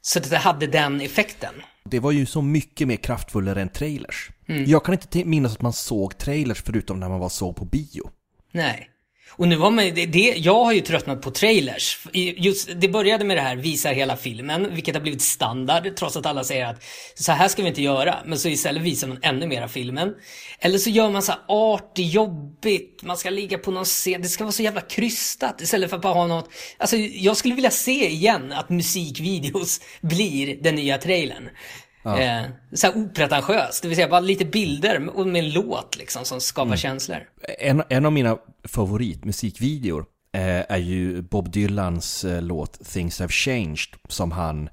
Så det hade den effekten. Det var ju så mycket mer kraftfullare än trailers. Mm. Jag kan inte te- minnas att man såg trailers förutom när man var så på bio. Nej. Och nu har man det, det, jag har ju tröttnat på trailers. Just, det började med det här, visa hela filmen, vilket har blivit standard, trots att alla säger att så här ska vi inte göra. Men så istället visar man ännu mer av filmen. Eller så gör man så här artigt, jobbigt, man ska ligga på någon scen, det ska vara så jävla krystat istället för att bara ha något. Alltså jag skulle vilja se igen att musikvideos blir den nya trailern. Eh, så här opretentiöst, det vill säga bara lite bilder med, och med en låt liksom som skapar känslor. En, en av mina favoritmusikvideor eh, är ju Bob Dylans eh, låt Things Have Changed som han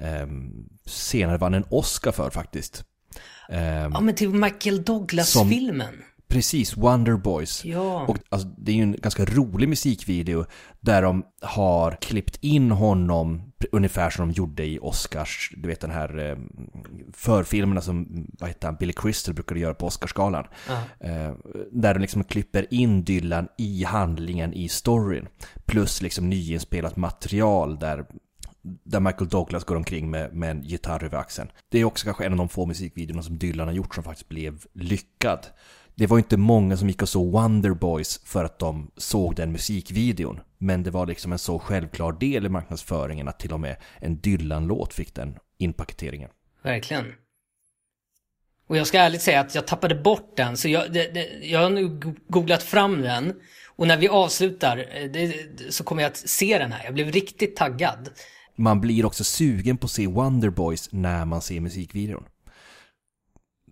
ehm, senare vann en Oscar för faktiskt. Ehm, Ja men till Michael Douglas-filmen. Precis, Wonder Boys. Ja. Och alltså, det är ju en ganska rolig musikvideo där de har klippt in honom ungefär som de gjorde i Oscars, du vet den här eh, förfilmerna som, vad heter han, Billy Crystal brukade göra på Oscarsgalan. Eh, där de liksom klipper in Dylan i handlingen i storyn. Plus liksom nyinspelat material där där Michael Douglas går omkring med, med en gitarr över axeln. Det är också kanske en av de få musikvideorna som Dylan har gjort som faktiskt blev lyckad. Det var inte många som gick och såg Wonder Boys för att de såg den musikvideon. Men det var liksom en så självklar del i marknadsföringen att till och med en Dylan-låt fick den inpaketeringen. Verkligen. Och jag ska ärligt säga att jag tappade bort den, så jag, det, det, jag har nu go- googlat fram den. Och när vi avslutar eh, det, så kommer jag att se den här. Jag blev riktigt taggad. Man blir också sugen på att se Wonder Boys när man ser musikvideon.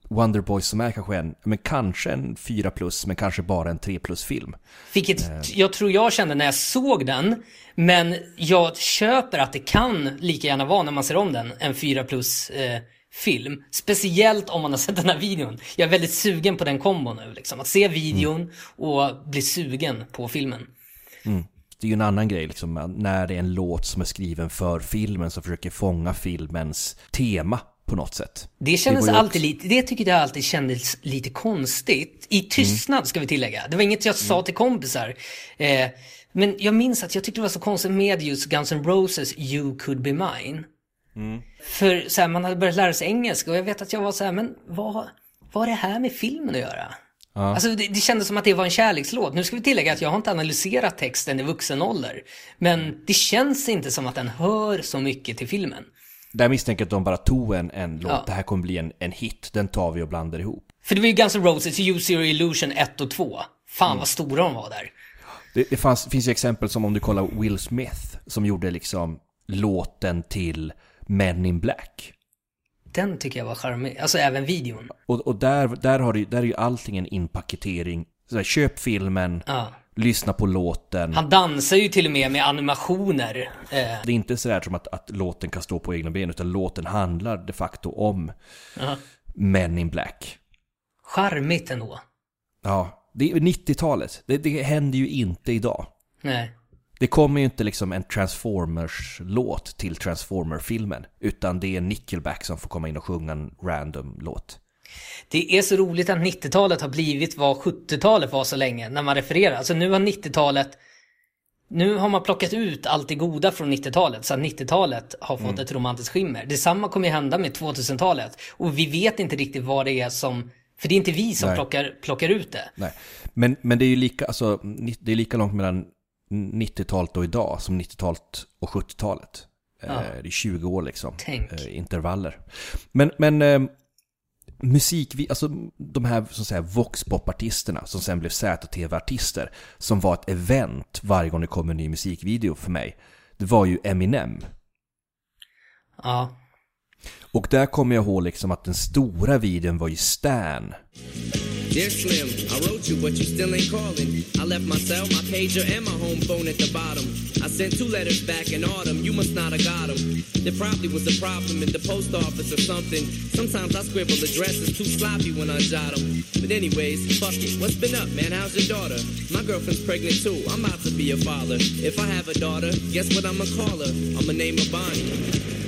Wonder Boys som är kanske en, men kanske en 4 plus, men kanske bara en 3 plus film. Vilket jag tror jag kände när jag såg den. Men jag köper att det kan lika gärna vara när man ser om den, en 4 plus eh, film. Speciellt om man har sett den här videon. Jag är väldigt sugen på den kombon nu liksom. Att se videon och bli sugen på filmen. Det är ju en annan grej liksom, när det är en låt som är skriven för filmen som försöker fånga filmens tema på något sätt. Det kändes ju alltid lite, det tyckte jag alltid kändes lite konstigt. I tystnad ska vi tillägga. Det var inget jag sa till kompisar. Eh, men jag minns att jag tyckte det var så konstigt med just Guns N' Roses You Could Be Mine. För så här, man hade börjat lära sig engelska och jag vet att jag var så här, men vad, vad har det här med filmen att göra? Alltså det, det kändes som att det var en kärlekslåt. Nu ska vi tillägga att jag har inte analyserat texten i vuxen ålder. Men det känns inte som att den hör så mycket till filmen. Där misstänker jag att de bara tog en, en låt, Ja. det här kommer bli en, en hit, den tar vi och blandar ihop. För det var ju Guns N' Roses, Use Your Illusion 1 och 2. Fan vad stora de var där. Det, det fanns, finns ju exempel som om du kollar Will Smith som gjorde liksom låten till Men in Black. Den tycker jag var charmig. Alltså även videon. Och, och där, där, har du, där är ju allting en inpaketering. Så där, köp filmen, Ja. Lyssna på låten. Han dansar ju till och med med animationer. Eh, Det är inte sådär som att, att låten kan stå på egna ben, utan låten handlar de facto om ja. Men in Black. Charmigt ändå. Ja, det är 90-talet. Det, det händer ju inte idag. Nej. Det kommer ju inte liksom en Transformers-låt till Transformer-filmen, utan det är Nickelback som får komma in och sjunga en random låt. Det är så roligt att 90-talet har blivit vad 70-talet var så länge när man refererar. Alltså nu har 90-talet nu har man plockat ut allt det goda från 90-talet så att 90-talet har fått ett romantiskt skimmer. Detsamma kommer hända med 2000-talet. Och vi vet inte riktigt vad det är som... För det är inte vi som Nej. plockar, plockar ut det. Nej, men, men det är ju lika, alltså, det är lika långt mellan 90-talet och idag som 90-talet och 70-talet. Eh, Ja. Det är 20 år liksom. Tänk. eh, intervaller. Men, men eh, musik, alltså de här så att säga voxpop-artisterna som sen blev ZTV-artister som var ett event varje gång det kom en ny musikvideo för mig. Det var ju Eminem. Ja. Och där kommer jag ihåg liksom att den stora videon var ju Stan. Dear Slim, I wrote you, but you still ain't calling. I left my cell, my pager, and my home phone at the bottom. I sent two letters back in autumn. You must not have got them. There probably was a problem in the post office or something. Sometimes I scribble addresses too sloppy when I jot them. But anyways, fuck it. What's been up, man? How's your daughter? My girlfriend's pregnant too. I'm about to be a father. If I have a daughter, guess what I'ma call her? I'ma name her Bonnie.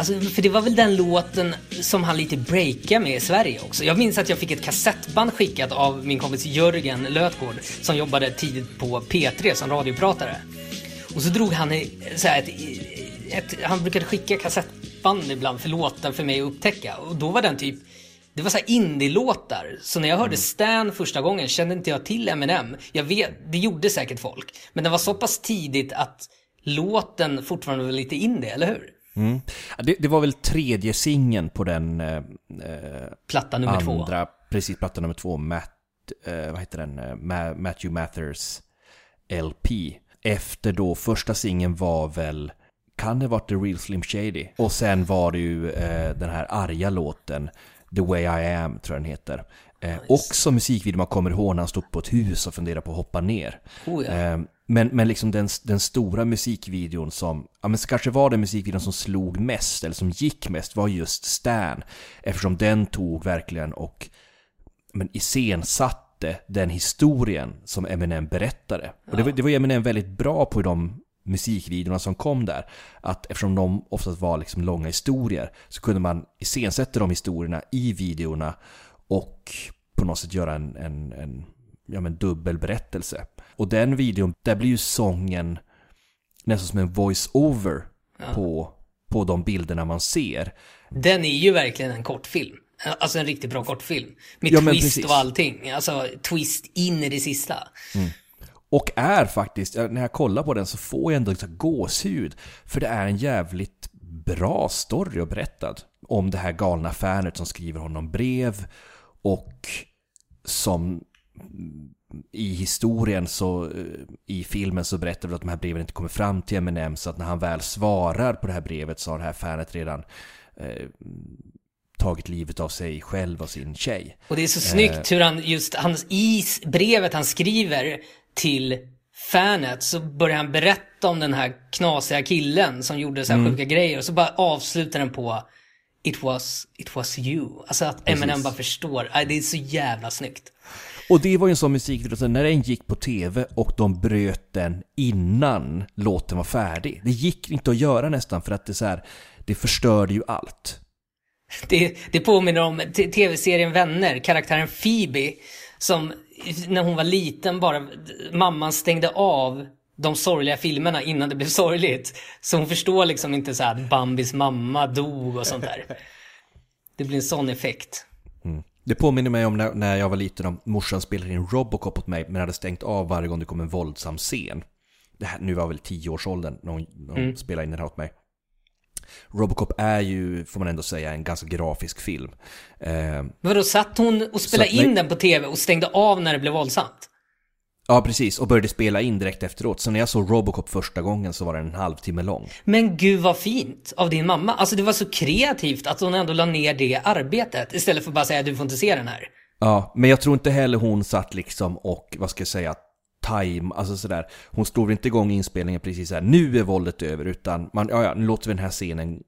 Alltså, för det var väl den låten som han lite breakade med i Sverige också. Jag minns att jag fick ett kassettband skickat av min kompis Jörgen Lötgård som jobbade tidigt på P3 som radiopratare. Och så drog han så här, ett, ett, han brukade skicka kassettband ibland för låtar för mig att upptäcka. Och då var den typ, det var så här indie-låtar. Så när jag hörde Stan första gången kände inte jag till Eminem. Jag vet, det gjorde säkert folk. Men det var så pass tidigt att låten fortfarande var lite indie, eller hur? Ja, Det, det var väl tredje singeln på den eh, eh, Platta nummer två. andra, precis platta nummer två, Matt, eh, vad heter den, eh, Ma- Matthew Mathers LP. Efter då, första singeln var väl, kan det varit The Real Slim Shady? Och sen var det ju eh, den här arga låten, The Way I Am, tror jag den heter. Eh, också musikvideo man kommer ihåg när han stod på ett hus och funderade på att hoppa ner. Oh, ja. Men, men liksom den, den stora musikvideon som, ja men kanske var den musikvideon som slog mest, eller som gick mest, var just Stan. Eftersom den tog verkligen och men iscensatte den historien som Eminem berättade. Och det, var- det var Eminem väldigt bra på i de musikvideorna som kom där. Att eftersom de oftast var liksom långa historier så kunde man iscensätta de historierna i videorna och på något sätt göra en, en, en ja, men dubbel berättelse. Och den videon, där blir ju sången nästan som en voice-over på, på de bilderna man ser. Den är ju verkligen en kortfilm. Alltså en riktigt bra kortfilm. Med Ja, twist och allting. Alltså twist in i det sista. Och är faktiskt, ja, när jag kollar på den så får jag ändå lite gåshud. För det är en jävligt bra story och berättad. Om det här galna fanet som skriver honom brev. Och som mm, i historien så, eh, i filmen så berättar vi att de här breven inte kommer fram till Eminem. Så att när han väl svarar på det här brevet så har det här fanet redan eh, tagit livet av sig själv och sin tjej. Och det är så snyggt hur han just, han, i brevet han skriver till fanet så börjar han berätta om den här knasiga killen som gjorde så här Mm. sjuka grejer och så bara avslutar den på It was, it was you. Alltså att Eminem bara förstår. Det är så jävla snyggt. Och det var ju en sån musikvideo, när den gick på tv och de bröt den innan låten var färdig. Det gick inte att göra nästan för att det så här, det förstörde ju allt. Det, det påminner om tv-serien Vänner, karaktären Phoebe, som när hon var liten bara, mamman stängde av de sorgliga filmerna innan det blev sorgligt. Så hon förstår liksom inte så här att Bambis mamma dog och sånt där. Det blir en sån effekt. Det påminner mig om när, när jag var liten om morsan spelade in Robocop åt mig men hade stängt av varje gång det kom en våldsam scen. det här, nu var väl tioårsåldern när hon, när hon spelade in den här åt mig. Robocop är ju, får man ändå säga, en ganska grafisk film. Eh, Vadå, satt hon och spelade Så- in nej. den på tv och stängde av när det blev våldsamt? Ja, precis. Och började spela in direkt efteråt. Så när jag såg Robocop första gången så var den en halvtimme lång. Men gud vad fint av din mamma. Alltså det var så kreativt att hon ändå la ner det arbetet istället för att bara säga du får inte se den här. Ja, men jag tror inte heller hon satt liksom och, vad ska jag säga, time, alltså sådär. Hon väl inte igång inspelningen precis såhär, nu är våldet över, utan man, ja, ja, nu låter vi den här scenen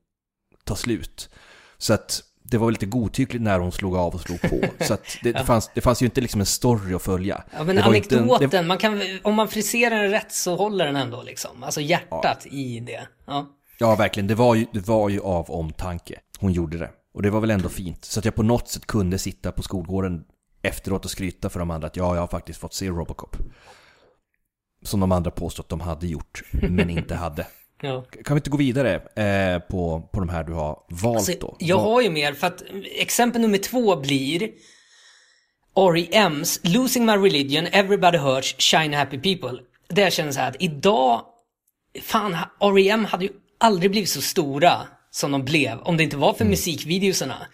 ta slut. Så att det var väl lite godtyckligt när hon slog av och slog på. Så det, det, fanns, det fanns ju inte liksom en story att följa. Ja men inte en- anekdoten, det- man kan, om man friserar den rätt så håller den ändå liksom. Alltså hjärtat i det. Ja. Ja, verkligen. Det var, ju, det var ju av omtanke hon gjorde det. Och det var väl ändå fint. Så att jag på något sätt kunde sitta på skolgården efteråt och skryta för de andra att ja, jag har faktiskt fått se Robocop. Som de andra påstått att de hade gjort, men inte hade. Ja. Kan vi inte gå vidare eh, på, på de här du har valt Alltså, då? jag har ju mer, för att exempel nummer två blir R.E.M's Losing My Religion, Everybody Hurts, Shine Happy People. Där jag känner så här att idag, fan, R.E.M. hade ju aldrig blivit så stora som de blev om det inte var för musikvideosarna.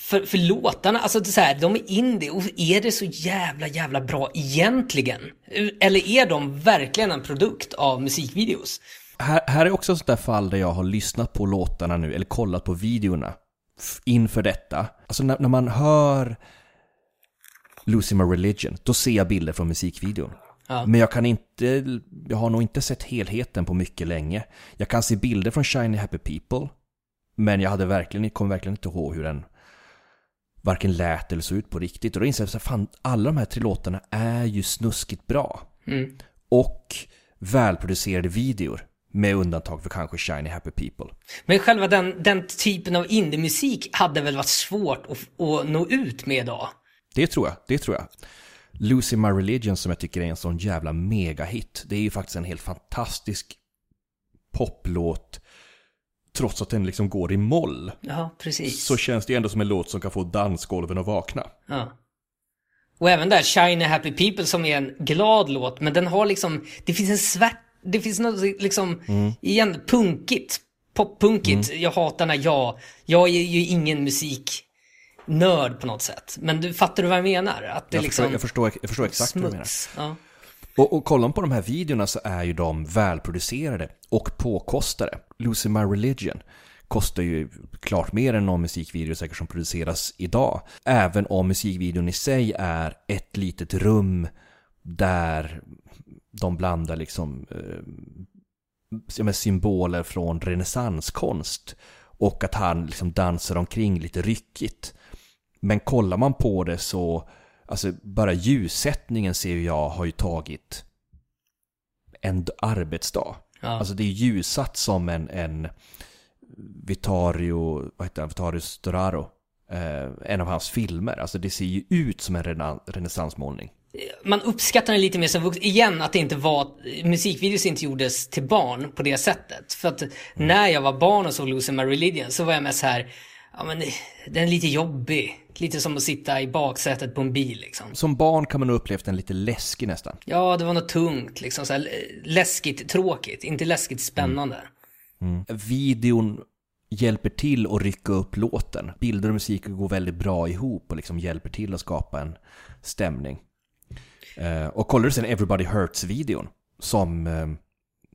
För, för låtarna, alltså det är så här, de är indie och är det så jävla jävla bra egentligen? Eller är de verkligen en produkt av musikvideos? Här, här är också ett sånt där fall där jag har lyssnat på låtarna nu, eller kollat på videorna inför detta. Alltså när, när man hör Losing My Religion, då ser jag bilder från musikvideon. Ja. Men jag kan inte, jag har nog inte sett helheten på mycket länge. Jag kan se bilder från Shiny Happy People, men jag hade verkligen, kommer verkligen inte ihåg hur den varken lät eller såg ut på riktigt. Och då inser jag att fan, alla de här tre låtarna är ju snuskigt bra. Mm. Och välproducerade videor. Med undantag för kanske Shiny Happy People. Men själva den, den typen av indiemusik hade väl varit svårt att, att nå ut med idag? Det tror jag, det tror jag. Losing My Religion som jag tycker är en sån jävla megahit. Det är ju faktiskt en helt fantastisk poplåt. Trots att den liksom går i moll. Ja, precis. Så känns det ju ändå som en låt som kan få dansgolven att vakna. Ja. Och även där Shiny Happy People som är en glad låt, men den har liksom, det finns en svärt, det finns något liksom, igen, punkigt. Poppunkigt. Jag hatar när jag, jag är ju ingen musiknörd på något sätt. Men du fattar du vad jag menar? Att det Jag, liksom... förstår, jag, förstår, jag förstår exakt vad du menar. smuts. Ja. Och, och kollar man på de här videorna så är ju de välproducerade och påkostade. Losing My Religion kostar ju klart mer än någon musikvideo säkert som produceras idag. Även om musikvideon i sig är ett litet rum där de blandar liksom eh, symboler från renässanskonst och att han liksom dansar omkring lite ryckigt. Men kollar man på det så, alltså bara ljussättningen ser jag har ju tagit en arbetsdag. Ja. Alltså det är ljussatt som en, en Vitario, vad heter han, Vitario Storaro. Eh, en av hans filmer. Alltså det ser ju ut som en renässansmålning. Man uppskattar den lite mer som vuxen. Igen att det inte var, musikvideos inte gjordes till barn på det sättet. För att när jag var barn och såg Losing My Religion så var jag med så här, ja men den är lite jobbig. Lite som att sitta i baksätet på en bil liksom. Som barn kan man ha upplevt den lite läskig nästan. Ja, det var något tungt liksom. Så här, läskigt tråkigt, inte läskigt spännande. Videon hjälper till att rycka upp låten. Bilder och musik går väldigt bra ihop och liksom hjälper till att skapa en stämning. Eh, och kollar du sen Everybody Hurts-videon som, eh,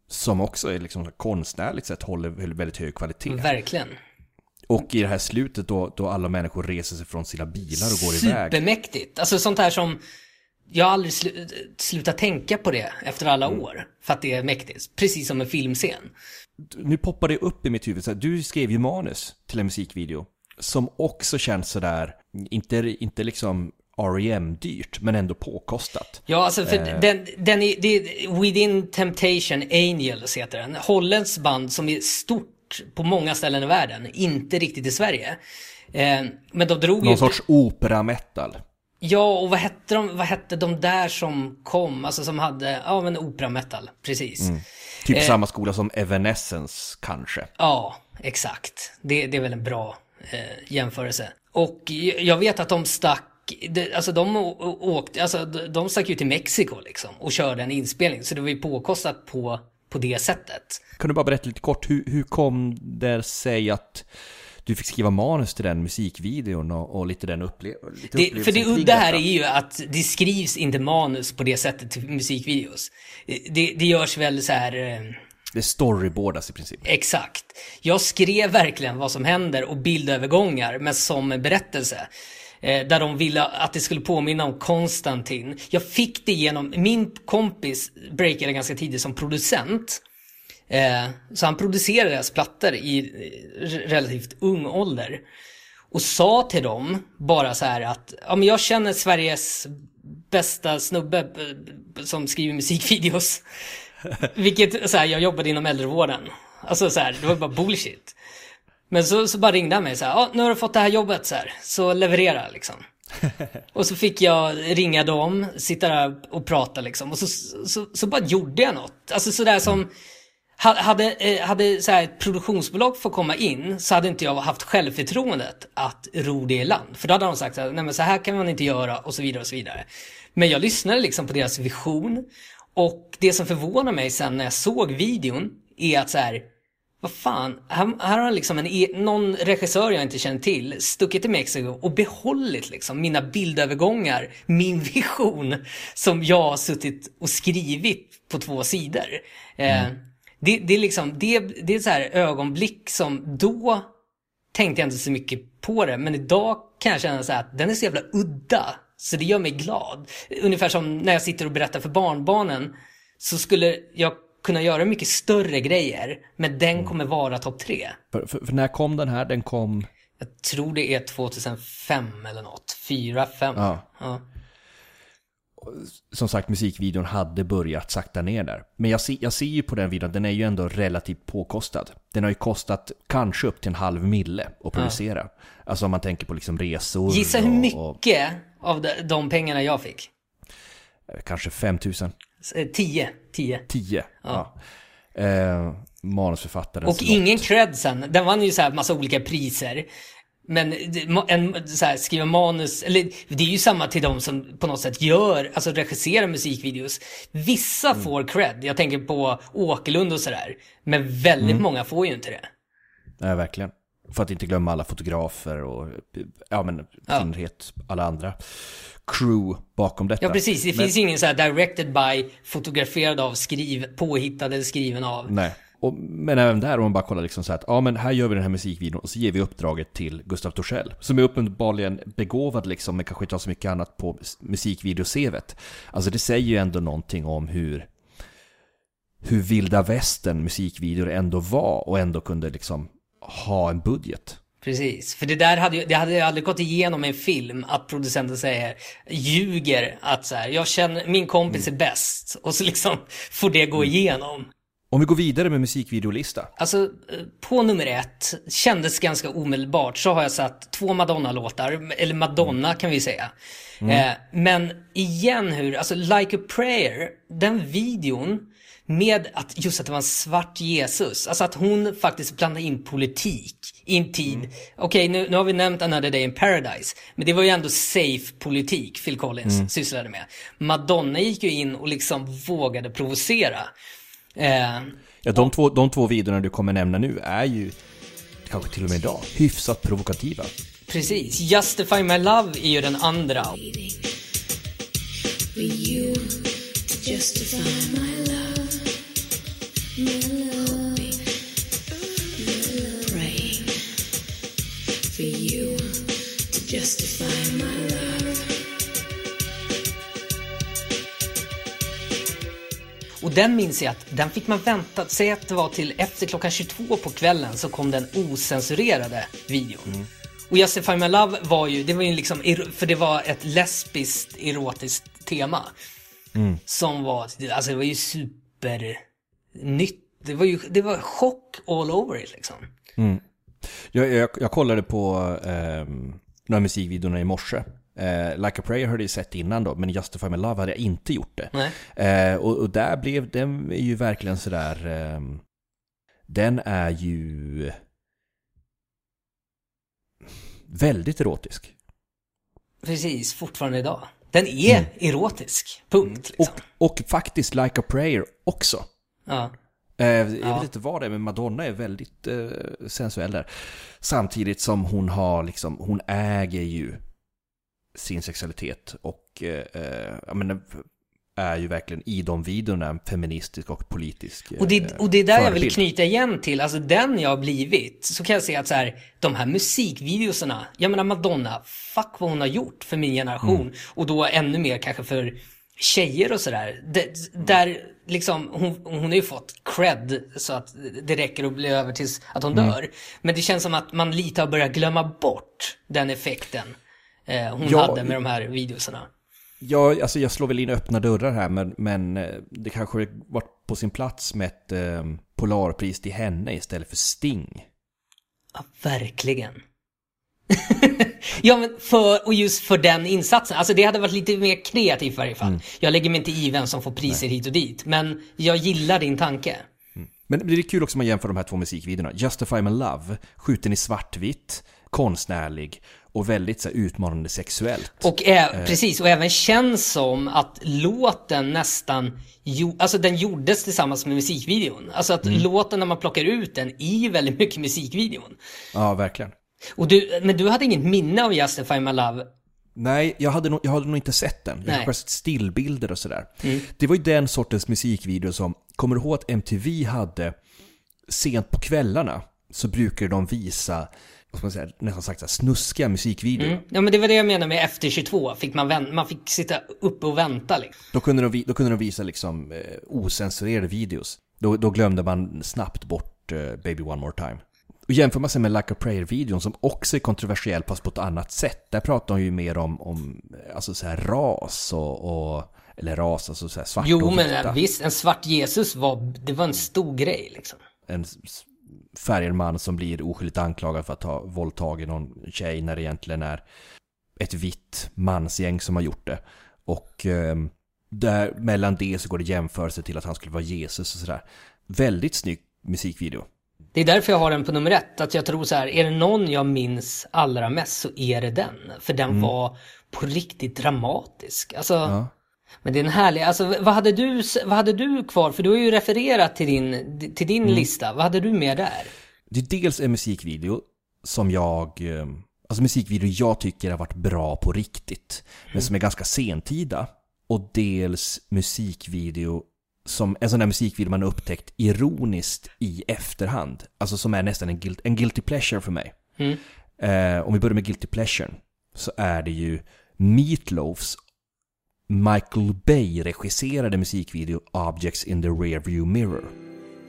som också är liksom konstnärligt sett håller väldigt hög kvalitet. Verkligen. Och i det här slutet då, då alla människor reser sig från sina bilar och går iväg. Supermäktigt. Alltså sånt här som, jag har aldrig slu, slutat tänka på det efter alla Mm. år. För att det är mäktigt. Precis som en filmscen. Nu poppar det upp i mitt huvud, så här, du skrev ju manus till en musikvideo. Som också känns sådär, inte, inte liksom R.E.M. dyrt, men ändå påkostat. Ja, alltså för Eh. den, den är, det är Within Temptation Angels heter den. Holländskt band som är stort på många ställen i världen. Inte riktigt i Sverige. Eh, men de drog Någon ju... sorts opera-metal. Ja, och vad hette, de, vad hette de där som kom? Alltså som hade, ja men opera metal, precis. Typ Eh. samma skola som Evanescence kanske. Ja, exakt. Det, det är väl en bra eh, jämförelse. Och jag vet att de stack, det, alltså de åkte, alltså de stack ju till Mexiko liksom och körde en inspelning. Så det var ju påkostat på, på det sättet. Kan du bara berätta lite kort, hur, hur kom det sig att du fick skriva manus till den musikvideon och, och lite den upple lite Det, för det udda här är ju att det skrivs inte manus på det sättet till musikvideos. Det, det görs väl så här... eh, Det storyboardas i princip. Exakt. Jag skrev verkligen vad som händer och bildövergångar, men som en berättelse. Eh, där de ville att det skulle påminna om Konstantin. Jag fick det genom, min kompis breakade ganska tidigt som producent. Eh, så han producerade deras plattor i eh, relativt ung ålder. Och sa till dem bara så här att, ja men jag känner Sveriges bästa snubbe eh, som skriver musikvideos. Vilket, så här, jag jobbade inom äldrevården. Alltså så här, det var bara bullshit. Men så, så bara ringde han mig så här, ja nu har du fått det här jobbet så här, så leverera liksom. Och så fick jag ringa dem, sitta där och prata liksom. Och så, så, så bara gjorde jag något. Alltså sådär som, ha- hade, eh, hade så här, ett produktionsbolag fått komma in så hade inte jag haft självförtroendet att ro det i land. För då hade de sagt så här, nej men så här kan man inte göra och så vidare och så vidare. Men jag lyssnade liksom på deras vision. Och det som förvånar mig sen när jag såg videon är att så här, vad fan, här, här har liksom en, e- någon regissör jag inte känner till stuckit till Mexiko och behållit liksom mina bildövergångar, min vision som jag har suttit och skrivit på två sidor. Eh, det, det är liksom, det, det är så här ögonblick som då tänkte jag inte så mycket på det, men idag kan jag känna så här att den är så jävla udda. Så det gör mig glad. Ungefär som när jag sitter och berättar för barnbarnen så skulle jag kunna göra mycket större grejer, men den kommer vara topp tre. För, för, för när kom den här? Den kom... Jag tror det är 2005 eller något. 4, 5. Ja. Ja. Som sagt, musikvideon hade börjat sakta ner där. Men jag, ser- jag ser ju på den videon, den är ju ändå relativt påkostad. Den har ju kostat kanske upp till en halv mille att producera. Alltså om man tänker på liksom resor Gissa hur och, och mycket av de, pengarna jag fick? eh, kanske 5000, Eh, 10. 10. 10. Ja. Eh, manusförfattarens Och lott. ingen cred sen. Den vann ju så här massa olika priser. Men en, så här, skriva manus, eller det är ju samma till de som på något sätt gör, alltså regisserar musikvideos. Vissa får cred, jag tänker på Åkerlund och sådär. Men väldigt många får ju inte det. Nej, verkligen. För att inte glömma alla fotografer och ja, men i Ja. alla andra crew bakom detta. Ja precis, det Men- finns ingen så här directed by, fotograferad av, skriv, påhittad eller skriven av. Nej. Och, men även där om man bara kollar liksom så här att ja men här gör vi den här musikvideon och så ger vi uppdraget till Gustav Torssell. Som är uppenbarligen begåvad liksom men kanske inte har så mycket annat på musikvideosevet. Alltså det säger ju ändå någonting om hur hur vilda västern musikvideor ändå var och ändå kunde liksom ha en budget. Precis, för det där hade ju, det hade aldrig gått igenom en film att producenten säger, ljuger att så här, jag känner, min kompis är bäst. Och så liksom får det gå igenom. Om vi går vidare med musikvideolista. Alltså, eh, på nummer ett, kändes ganska omedelbart, så har jag satt två Madonna-låtar, eller Madonna kan vi säga. Eh, men igen hur, alltså Like a prayer, den videon, med att just att det var en svart Jesus, alltså att hon faktiskt blandade in politik i en tid. Okej, nu, nu har vi nämnt Another Day in Paradise, men det var ju ändå safe politik Phil Collins sysslade med. Madonna gick ju in och liksom vågade provocera. Eh, Ja, de två, de två videorna du kommer nämna nu är ju, kanske till och med idag, hyfsat provokativa. Precis. Justify My Love är ju den andra. for you to justify my love, Och den minns jag att den fick man vänta, säg att det var till efter klockan 22 på kvällen så kom den osensurerade videon. Och Justify My Love var ju, det var ju liksom, för det var ett lesbiskt erotiskt tema. Som var, alltså det var ju super nytt. Det var ju, det var chock all over it liksom. Jag, jag, jag kollade på eh, några musikvideorna i morse. Eh, like a prayer hade jag sett innan då, men Justify My Love hade jag inte gjort det. Eh, och, och där blev den är ju verkligen sådär... Eh, den är ju väldigt erotisk. Precis, fortfarande idag. Den är erotisk. Punkt. Liksom. Och, och faktiskt Like a Prayer också. Ja. Eh, jag vet inte vad det är, men Madonna är väldigt eh, sensuell där. Samtidigt som hon har liksom, hon äger ju sin sexualitet och eh, eh, jag menar, är ju verkligen i de videorna en feministisk och politisk eh, Och det, och det är där jag vill knyta igen till, alltså den jag har blivit, så kan jag säga att så här, de här musikvideorna, jag menar Madonna, fuck vad hon har gjort för min generation. Mm. Och då ännu mer kanske för tjejer och sådär. Det- Där liksom, hon, hon har ju fått cred så att det räcker att bli över tills att hon Mm. dör. Men det känns som att man lite har börjat glömma bort den effekten eh, hon Ja, hade med de här videorna. Ja, alltså jag slår väl in öppna dörrar här, men, men eh, det kanske varit på sin plats med ett eh, Polarpris till henne istället för Sting. Ja, verkligen. ja, men för, och just för den insatsen. Alltså det hade varit lite mer kreativt i varje fall. Jag lägger mig inte i vem som får priser hit och dit. Men jag gillar din tanke. Men det är kul också om man jämför de här två musikvideorna. Justify My Love, skjuten i svartvitt, konstnärlig och väldigt så här, utmanande sexuellt. Och ä- precis, och även känns som att låten nästan, jo, alltså den gjordes tillsammans med musikvideon. Alltså att låten när man plockar ut den är ju väldigt mycket musikvideon. Ja, verkligen. Och du, men du hade inget minne av Justify My Love? Nej, jag hade, nog, jag hade nog inte sett den. Jag Nej. har bara sett stillbilder och sådär. Det var ju den sortens musikvideo som, kommer du ihåg att MTV hade sent på kvällarna så brukar de visa, vad ska man säga, nästan sagt så här, snuskiga musikvideor. Ja men det var det jag menade med efter 22, fick man, vän- man fick sitta uppe och vänta liksom. Då, kunde de, då kunde de visa liksom eh, osensurerade videos. Då, då glömde man snabbt bort eh, Baby One More Time. Och jämför man sig med Like a Prayer-videon som också är kontroversiell fast på ett annat sätt. Där pratar de ju mer om, om alltså så här ras och, och eller ras, alltså så här svarta Jo och men vita. eh, visst, en svart Jesus var, det var en stor grej liksom. en färgad man som blir oskyldigt anklagad för att ha våldtagit någon tjej när det egentligen är ett vitt mansgäng som har gjort det. Och eh, där, mellan det så går det jämförelse till att han skulle vara Jesus och sådär. Väldigt snygg musikvideo. Det är därför jag har den på nummer ett, att jag tror så här, är det någon jag minns allra mest så är det den. För den var på riktigt dramatisk. Alltså, men det är en härlig, alltså vad hade, du, vad hade du kvar? För du har ju refererat till din, till din lista. Vad hade du med där? Det är dels en musikvideo som jag, eh, alltså musikvideo jag tycker har varit bra på riktigt, men som är ganska sentida. Och dels musikvideo som en sån där musikvideo man har upptäckt ironiskt i efterhand. Alltså som är nästan en, guilt, en guilty pleasure för mig. Eh, om vi börjar med guilty pleasure så är det ju Meatloafs Michael Bay regisserade musikvideo Objects in the Rearview Mirror.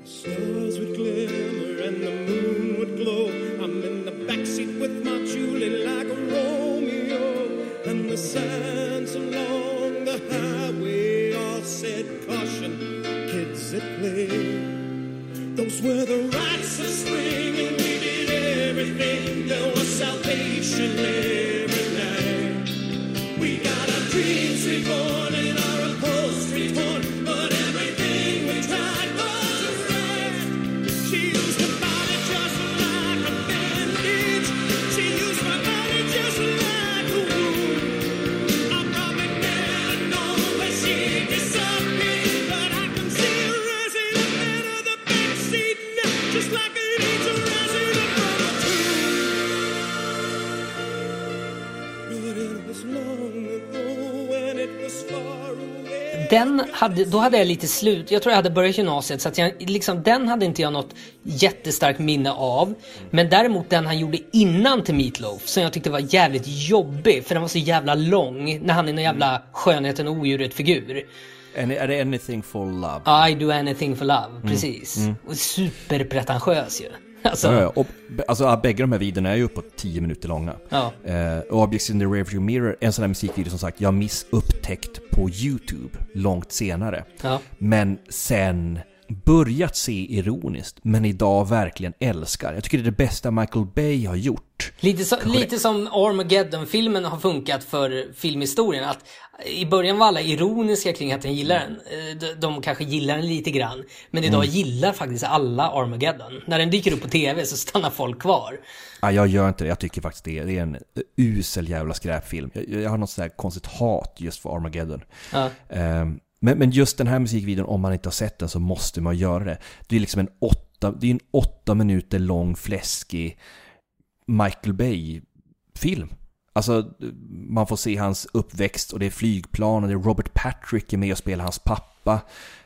Stars would glimmer and the Those were the rites of spring and we did everything. There was salvation every Den hade, då hade jag lite slut, jag tror jag hade börjat gymnasiet så att jag, liksom, den hade inte jag något jättestarkt minne av. Men däremot den han gjorde innan till Meatloaf som jag tyckte var jävligt jobbig för den var så jävla lång när han är en jävla skönheten och odjuret figur. Är är det Anything for Love? I do anything for love, precis. Och superpretentiös ju. Alltså, Ja, ja, och, alltså bägge de här videorna är ju uppåt 10 minuter långa. Ja. Eh, Objects in the Rearview Mirror, en sån här musikvideo som sagt jag missupptäckt på YouTube långt senare. Ja. Men sen börjat se ironiskt, men idag verkligen älskar. Jag tycker det är det bästa Michael Bay har gjort. Mm. Lite, så, lite som Armageddon-filmen har funkat för filmhistorien. Att I början var alla ironiska kring att den gillar den. Eh, de, de kanske gillar den lite grann. Men idag gillar faktiskt alla Armageddon. När den dyker upp på tv så stannar folk kvar. Ja, jag gör inte det. Jag tycker faktiskt det. Det är en usel jävla skräpfilm. Jag, jag har något sådär konstigt hat just för Armageddon. Ja. Ehm, men, men just den här musikvideon, om man inte har sett den så måste man göra det. Det är liksom en åtta, det är en åtta minuter lång fläskig Michael Bay-film. Alltså, man får se hans uppväxt och det är flygplan och det är Robert Patrick är med och spelar hans pappa.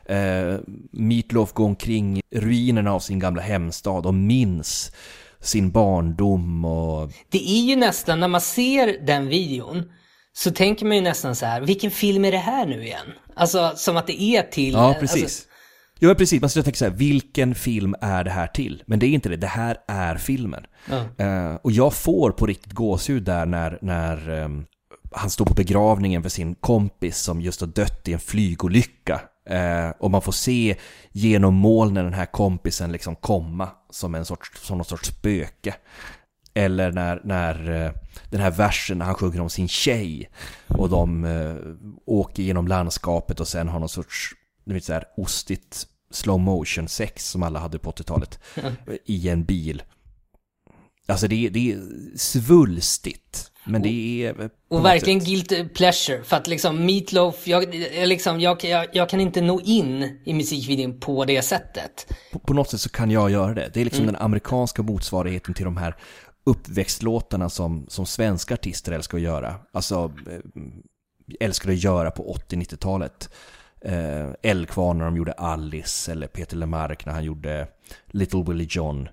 Eh, Meatloaf går omkring i ruinerna av sin gamla hemstad och minns sin barndom och... Det är ju nästan, när man ser den videon, så tänker man ju nästan så här, vilken film är det här nu igen? Alltså, som att det är till... Ja, precis. Alltså, men precis. Man tänka så här, vilken film är det här till? Men det är inte det, det här är filmen. Ja. Eh, och jag får på riktigt gåshud där när, när ehm, han står på begravningen för sin kompis som just har dött i en flygolycka. Eh, och man får se genom molnen den här kompisen liksom komma som en sorts, som någon sorts spöke. Eller när, när eh, den här versen när han sjunger om sin tjej och de eh, åker genom landskapet och sen har någon sorts, du vet så här, ostigt slow motion sex som alla hade på 80-talet i en bil. Alltså det, är- det är svulstigt, men det är... eh, Och verkligen sätt- guilty pleasure. För att liksom Meatloaf, jag, liksom, jag, jag, jag kan inte nå in i musikvideon på det sättet. på, på något sätt så kan jag göra det. Det är liksom den amerikanska motsvarigheten till de här uppväxtlåtarna som, som svenska artister älskar att göra. Alltså, eh, älskade att göra på 80-90-talet. Eh, Eldkvarn när de gjorde Alice, eller Peter Lemark när han gjorde Little Willie John.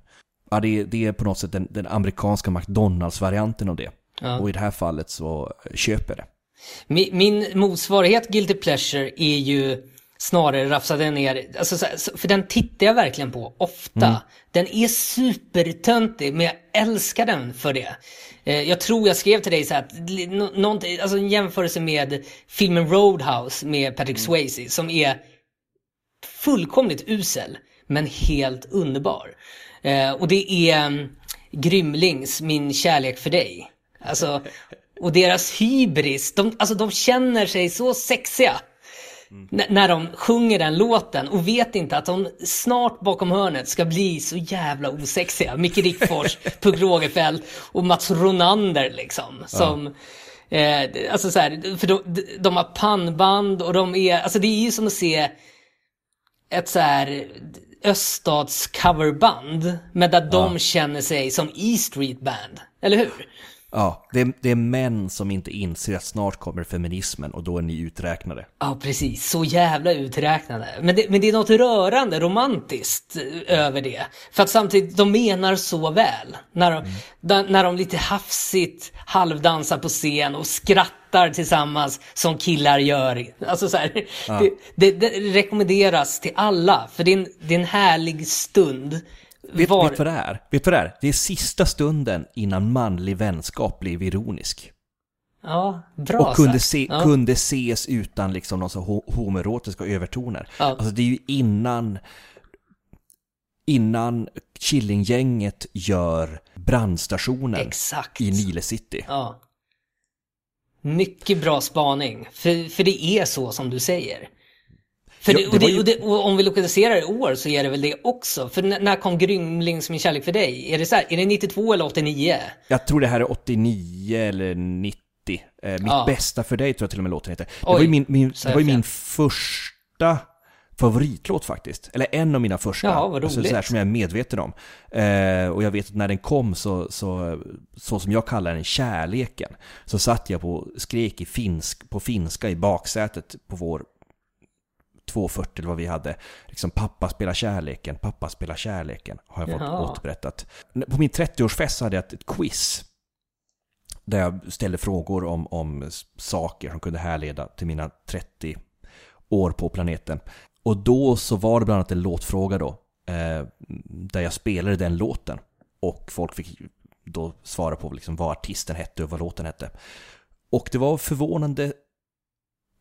Ja, det, är, det är på något sätt den, den amerikanska McDonalds-varianten av det. Ja. Och i det här fallet så köper jag det. Min, min motsvarighet guilty pleasure är ju snarare rafsade ner, alltså, så, så- för den tittar jag verkligen på ofta. Den är supertöntig, men jag älskar den för det. Eh, jag tror jag skrev till dig så här någonting- alltså en jämförelse med filmen Roadhouse med Patrick Swayze, som är fullkomligt usel, men helt underbar. Eh, och det är um, Grymlings, Min kärlek för dig. Alltså, och deras hybris, de, alltså de känner sig så sexiga. N- när de sjunger den låten och vet inte att de snart bakom hörnet ska bli så jävla osexiga. Micke Rickfors, Pugh Rogefeldt och Mats Ronander liksom. Som, eh, alltså så här, för de, de har pannband och de är, alltså det är ju som att se ett så här öststats coverband. Men där de känner sig som E Street Band. Eller hur? Ja, det är, det är män som inte inser att snart kommer feminismen och då är ni uträknade. Ja, precis. Så jävla uträknade. Men det, men det är något rörande romantiskt eh, över det. För att samtidigt, de menar så väl. När de, da, när de lite hafsigt halvdansar på scen och skrattar tillsammans som killar gör. Alltså så här, det, det, det rekommenderas till alla. För det är en, det är en härlig stund. Vet, Var- vet vad det är? Vet vad det är? Det är sista stunden innan manlig vänskap blev ironisk. Ja, bra och kunde, se, ja. kunde ses utan liksom någon så ho- homoerotiska övertoner. Ja. Alltså det är ju innan innan Killinggänget gör brandstationen Exakt. i Nile City. Ja. Mycket bra spaning. För, för det är så som du säger. För det, det och, det, ju- och, det, och om vi lokaliserar i år så är det väl det också. För när, kom Grymlings min kärlek för dig? Är det, så här, är det 92 eller 89? Jag tror det här är 89 eller 90. Eh, mitt Ja. bästa för dig tror jag till och med låten heter. Det Oj, var ju min, min, det var ju min första favoritlåt faktiskt. Eller en av mina första. Ja, vad Alltså, roligt. så här, som jag är medveten om. Eh, och jag vet att när den kom så, så, så som jag kallar den, kärleken, så satt jag på, skrek i finsk, på finska i baksätet på vår 240 eller vad vi hade. Liksom pappa spelar kärleken, pappa spelar kärleken. Har jag fått Jaha. återberättat. På min 30-årsfest så hade jag ett, quiz. Där jag ställde frågor om, om saker som kunde härleda till mina 30 år på planeten. Och då så var det bland annat en låtfråga då. Eh, där jag spelade den låten. Och folk fick då svara på liksom vad artisten hette och vad låten hette. Och det var förvånande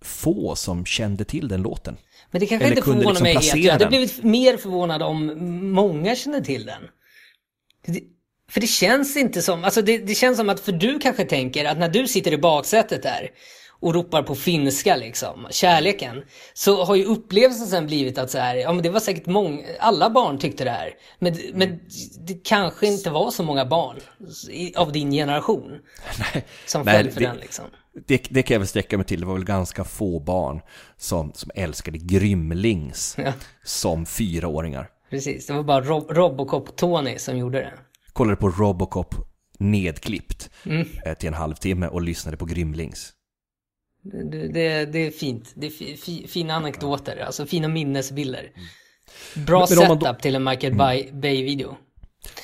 få som kände till den låten. Men det kanske Eller inte förvånar liksom mig helt. Jag hade blivit mer förvånad om många känner till den. Det, För det känns inte som, alltså det, det känns som att för du kanske tänker att när du sitter i baksätet där och ropar på finska liksom, kärleken. Så har ju upplevelsen sen blivit att så här, ja men det var säkert många, alla barn tyckte det här. Men, men det kanske inte var så många barn av din generation som föll för det- den liksom. Det, det kan jag väl sträcka mig till. Det var väl ganska få barn som, som älskade Grymlings Ja. som fyraåringar. Precis, det var bara Rob Robocop-Tony som gjorde det. Kollade på Robocop nedklippt Mm. eh, till en halvtimme och lyssnade på Grymlings. Det, det, det är fint. Det är fi, fi, fina anekdoter, alltså fina minnesbilder. Bra Men- men setup då- till en Michael Bay- Bay-video.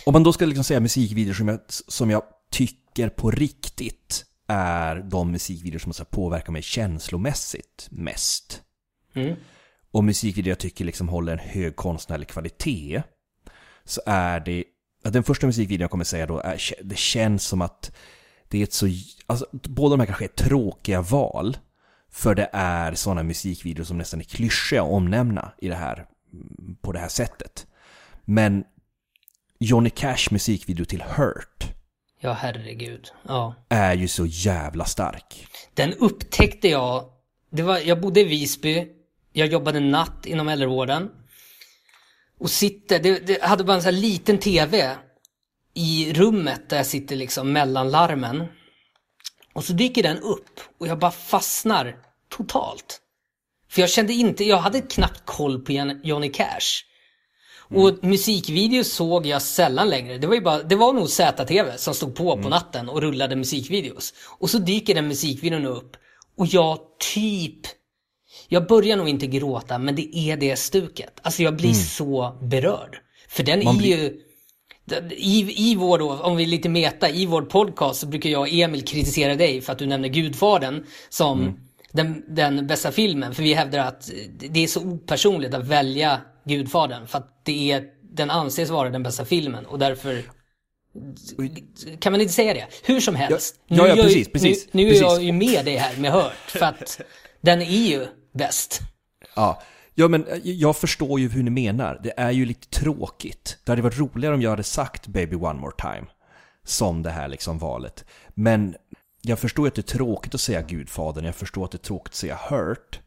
Om man då ska liksom säga musikvideor som jag, som jag tycker på riktigt är de musikvideor som så påverkar mig känslomässigt mest. Mm. Och musikvideor jag tycker liksom håller en hög konstnärlig kvalitet. Så är det, den första musikvideon jag kommer säga då, är, det känns som att det är ett så, alltså båda de här kanske är tråkiga val. För det är sådana musikvideor som nästan är klyschiga att omnämna i det här, på det här sättet. Men Johnny Cash musikvideo till Hurt Ja, herregud. Ja. är ju så jävla stark. Den upptäckte jag, det var, jag bodde i Visby, jag jobbade natt inom äldrevården. Och sitter, det, det hade bara en sån här liten TV i rummet där jag sitter liksom mellan larmen. Och så dyker den upp och jag bara fastnar totalt. För jag kände inte, jag hade knappt koll på Johnny Cash. Och musikvideos såg jag sällan längre. Det var ju bara, det var nog ZTV som stod på på natten och rullade musikvideos. Och så dyker den musikvideon upp och jag typ, jag börjar nog inte gråta men det är det stuket. Alltså jag blir så berörd. För den Man är blir- ju, i, I vår då, om vi är lite meta, i vår podcast så brukar jag och Emil kritisera dig för att du nämner Gudfadern som den, den bästa filmen. För vi hävdar att det är så opersonligt att välja Gudfadern för att det är, den anses vara den bästa filmen och därför kan man inte säga det? Hur som helst. Ja, ja, Nu är jag precis, precis, Nu, nu är precis. jag ju med dig här med Hört för att den är ju bäst. Ja. ja, men jag förstår ju hur ni menar. Det är ju lite tråkigt. Det hade varit roligare om jag hade sagt Baby One More Time. Som det här liksom valet. Men jag förstår att det är tråkigt att säga Gudfadern. Jag förstår att det är tråkigt att säga Hurt.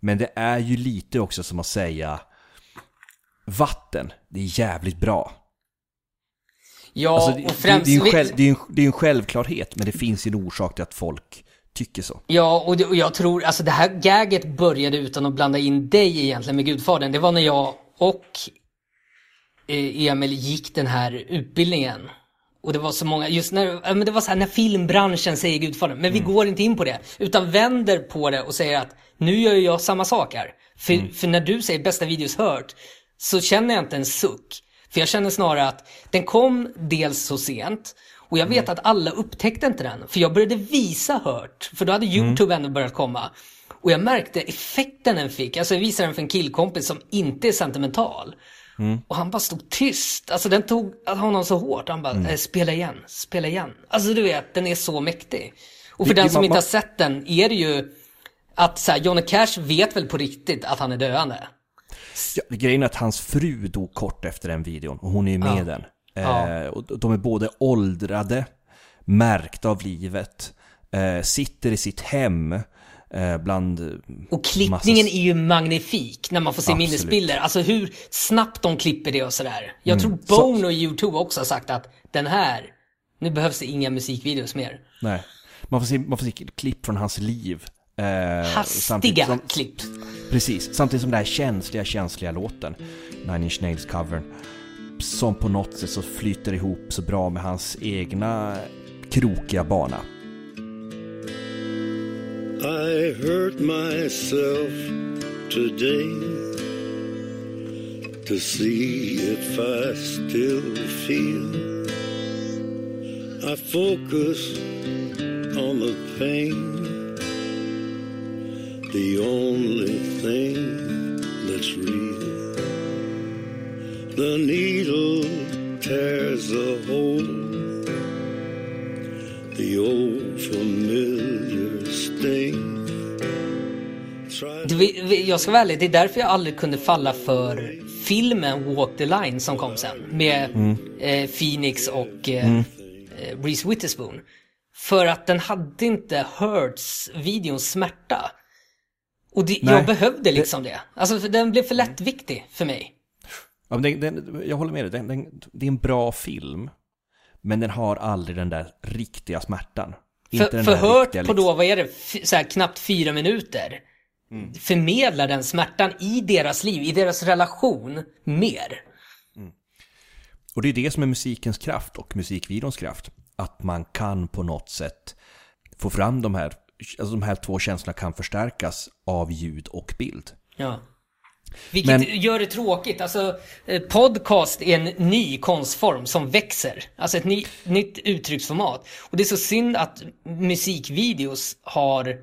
Men det är ju lite också som att säga Vatten. Det är jävligt bra. Ja, Alltså, det, och det, främst... det, är en vi- själv, det, är en, det är en självklarhet, men det finns ju en orsak till att folk tycker så. Ja, och, det, och jag tror, alltså det här gaget började utan att blanda in dig egentligen med Gudfadern. Det var när jag och eh, Emil gick den här utbildningen. Och det var så många, just när, men det var så här när filmbranschen säger Gudfadern, men vi går inte in på det. Utan vänder på det och säger att nu gör jag samma sak här. För, för när du säger bästa videos hört, så känner jag inte en suck. För jag känner snarare att den kom dels så sent, och jag vet att alla upptäckte inte den. För jag började visa hört, för då hade YouTube ändå börjat komma. Och jag märkte effekten den fick. Alltså jag visade den för en killkompis som inte är sentimental. Och han bara stod tyst. Alltså den tog honom så hårt. Han bara, eh, spela igen, spela igen. Alltså du vet, den är så mäktig. Och för Det- den som man- inte har sett den är det ju att så här, Johnny Cash vet väl på riktigt att han är döende. Ja, grejen är att hans fru dog kort efter den videon och hon är ju med i den. Ja. Eh, och de är både åldrade, märkta av livet, eh, sitter i sitt hem bland... Och klippningen massa- är ju magnifik när man får se Absolut. minnesbilder. Alltså hur snabbt de klipper det och sådär. Jag tror Så- Bone och YouTube också har sagt att den här, nu behövs det inga musikvideos mer. Nej. Man får se, man får se klipp från hans liv. Eh, Hastiga som- klipp. Precis, samtidigt som den här känsliga, känsliga låten, Nine Inch Nails-covern, som på något sätt så flyter ihop så bra med hans egna krokiga bana. I hurt myself today to see if I still feel. I focus on the pain, the only thing that's real. The needle tears a hole Jag ska vara ärlig, det är därför jag aldrig kunde falla för filmen Walk the Line som kom sen med eh, Phoenix och eh, eh, Reese Witherspoon. För att den hade inte Hurts videons smärta. Och det, jag behövde liksom det. Alltså för den blev för lättviktig för mig. Ja, men den, den, jag håller med dig, den, den, det är en bra film. Men den har aldrig den där riktiga smärtan. Inte För, den för där Hurt riktiga, på liksom- då, vad är det, så här, knappt fyra minuter. Mm. Förmedlar den smärtan i deras liv, i deras relation, mer. Och det är det som är musikens kraft och musikvideons kraft. Att man kan på något sätt få fram de här, alltså de här två känslorna kan förstärkas av ljud och bild. Ja. Vilket Men- gör det tråkigt. Alltså, eh, podcast är en ny konstform som växer. Alltså ett ny, nytt uttrycksformat. Och det är så synd att musikvideos har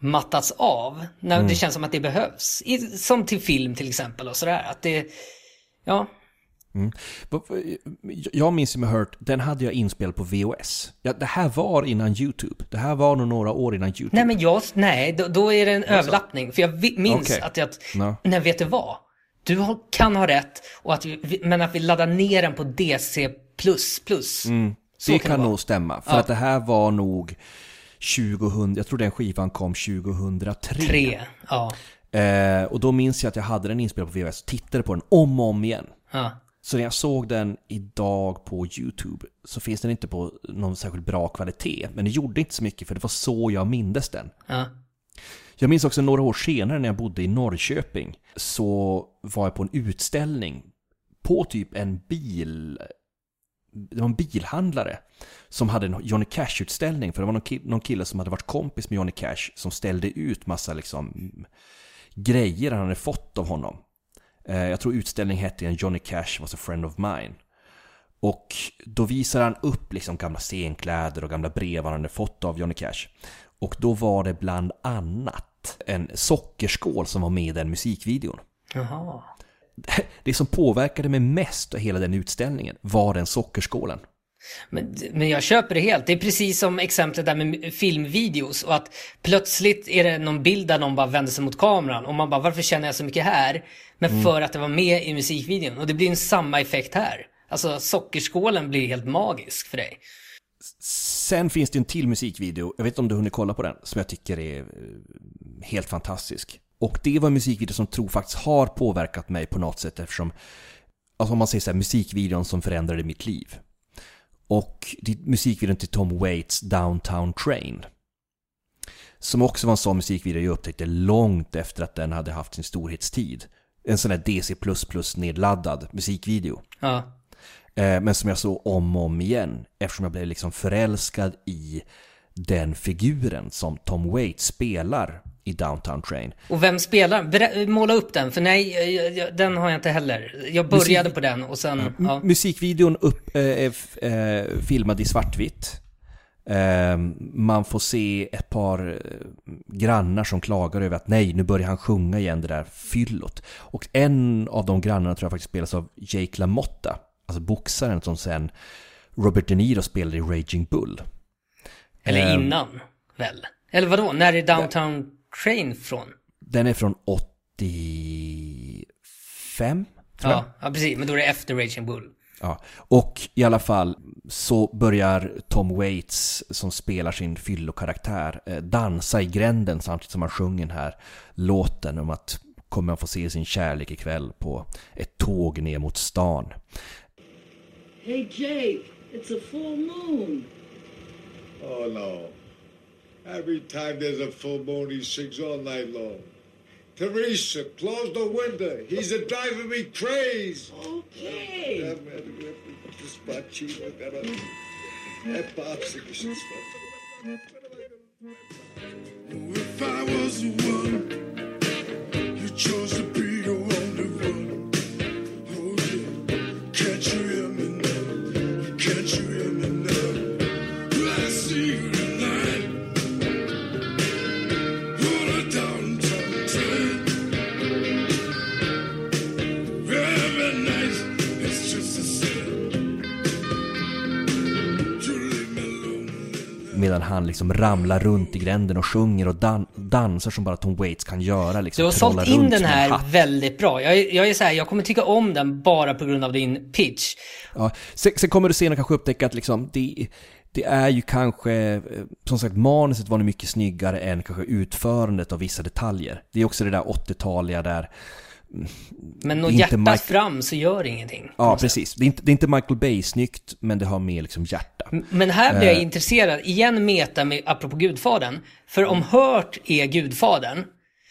mattats av. När Mm. det känns som att det behövs. I, som till film till exempel och sådär. Att det, ja. Jag minns ju med Hurt, den hade jag inspelad på VHS. Ja, det här var innan YouTube. Det här var nog några år innan YouTube. Nej men jag, nej, då, då är det en överlappning. För jag minns Okej. att jag, Ja. nej vet du vad? Du kan ha rätt, och att vi, men att vi laddar ner den på DC++. Så Mm. det kan det nog stämma. För Ja. att det här var nog 2000, jag tror den skivan kom 2003. Tre, ja. Eh, och då minns jag att jag hade den inspelad på VHS, tittade på den om och om igen. ja. Så när jag såg den idag på YouTube så finns den inte på någon särskilt bra kvalitet. Men det gjorde inte så mycket för det var så jag mindes den. Ja. Jag minns också några år senare när jag bodde i Norrköping så var jag på en utställning på typ en bil... Det var en bilhandlare som hade en Johnny Cash-utställning för det var någon ki- någon kille som hade varit kompis med Johnny Cash som ställde ut massa liksom grejer han hade fått av honom. Eh, Jag tror utställningen hette en Johnny Cash was a friend of mine. Och då visar han upp liksom gamla scenkläder och gamla brev han hade fått av Johnny Cash. Och då var det bland annat en sockerskål som var med i den musikvideon. Jaha. Det som påverkade mig mest av hela den utställningen var den sockerskålen. Men, men jag köper det helt. Det är precis som exemplet där med filmvideos och att plötsligt är det någon bild där någon bara vänder sig mot kameran och man bara varför känner jag så mycket här? Men för att det var med i musikvideon och det blir en samma effekt här. Alltså sockerskålen blir helt magisk för dig. Sen finns det en till musikvideo, jag vet inte om du hunnit kolla på den, som jag tycker är eh, helt fantastisk. Och det var en musikvideo som tror faktiskt har påverkat mig på något sätt eftersom, alltså om man säger så här, musikvideon som förändrade mitt liv. Och musikvideon till Tom Waits Downtown Train. Som också var en sån musikvideo jag upptäckte långt efter att den hade haft sin storhetstid. En sån där DC++ nedladdad musikvideo. Ja. Eh, Men som jag såg om och om igen eftersom jag blev liksom förälskad i den figuren som Tom Waits spelar i Downtown Train. Och vem spelar? Måla upp den, för nej, jag, jag, den har jag inte heller. Jag började Musik- på den och sen, ja. Musikvideon upp, eh, eh, filmad i svartvitt. Eh, man får se ett par eh, grannar som klagar över att nej, nu börjar han sjunga igen det där fyllot. Och en av de grannarna tror jag faktiskt spelas av Jake LaMotta, alltså boxaren som sen Robert De Niro spelade i Raging Bull. Eller Ehm. innan, väl? Eller vadå, när är Downtown Train från? Den är från 85, tror jag. Ja, ja, precis. Men då är det efter Raging Bull. Ja. Och i alla fall så börjar Tom Waits som spelar sin fyllokaraktär eh, dansa i gränden samtidigt som han sjunger den här låten om att kommer han få se sin kärlek ikväll på ett tåg ner mot stan. Hey, Jake, it's a full moon. Oh no. Every time there's a full moon, he sings all night long. Teresa, close the window. He's a driving me crazy. Okay. Yeah, man, this my cheese. I got a that popsicle. If I was the one, you chose to Medan han liksom ramlar runt i gränden och sjunger och dan dansar som bara Tom Waits kan göra. Liksom, Du har sålt in den här väldigt bra. Jag, är- jag är så här, jag kommer tycka om den bara på grund av din pitch. Ja, sen, sen kommer du senare kanske upptäcka att liksom, det, det är ju kanske, eh, som sagt, manuset var nog mycket snyggare än kanske utförandet av vissa detaljer. Det är också det där 80-taliga där, Men nå Inte hjärtat Mike- fram så gör ingenting. ja precis, det är, inte, det är inte Michael Bay-snyggt, men det har mer liksom hjärta. Men här blir jag Eh. intresserad, igen meta med, apropå Gudfadern. För om Hurt är Gudfadern,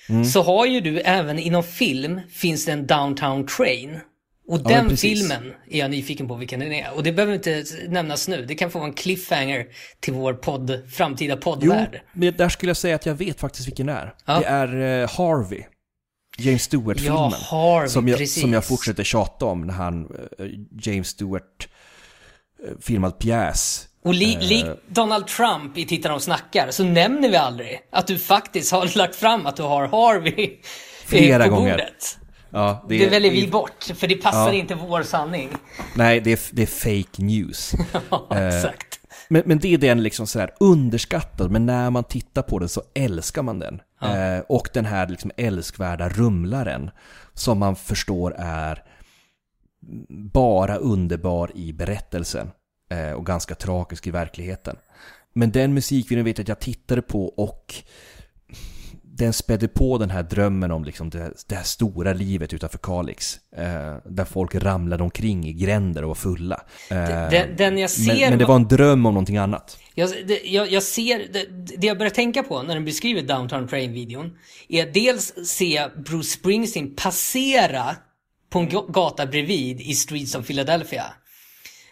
Mm. så har ju du även inom film, finns det en Downtown Train. Och men den filmen är jag nyfiken på vilken den är. Och det behöver inte nämnas nu, det kan få vara en cliffhanger till vår podd, framtida Jo, poddvärld. men där skulle jag säga att jag vet faktiskt vilken det är. Ja. Det är eh, Harvey. James Stewart-filmen. Ja, Harvey, som jag, precis. som jag fortsätter tjata om när han, eh, James Stewart, eh, filmat pjäs. Och li, Eh. likt Donald Trump i Tittar och snackar så nämner vi aldrig att du faktiskt har lagt fram att du har Harvey Flera på gånger. bordet. Ja, Det, väljer vi det- bort, för det passar Ja. inte vår sanning. Nej, det är, det är fake news. Ja, exakt. Men, men det är den liksom sådär underskattad, men när man tittar på den så älskar man den. Eh, och den här liksom älskvärda rumlaren som man förstår är bara underbar i berättelsen eh, och ganska tragisk i verkligheten. Men den musikvideon vet jag att jag tittade på och den spädde på den här drömmen om liksom det, det här stora livet utanför Kalix. Eh, där folk ramlade omkring i gränder och var fulla. Eh, Den, den jag ser... men, men det var en dröm om någonting annat. Jag, det, jag, jag ser, det, det jag börjar tänka på när den beskriver Downtown Train-videon är att dels se Bruce Springsteen passera på en ga- gata bredvid i Streets of Philadelphia.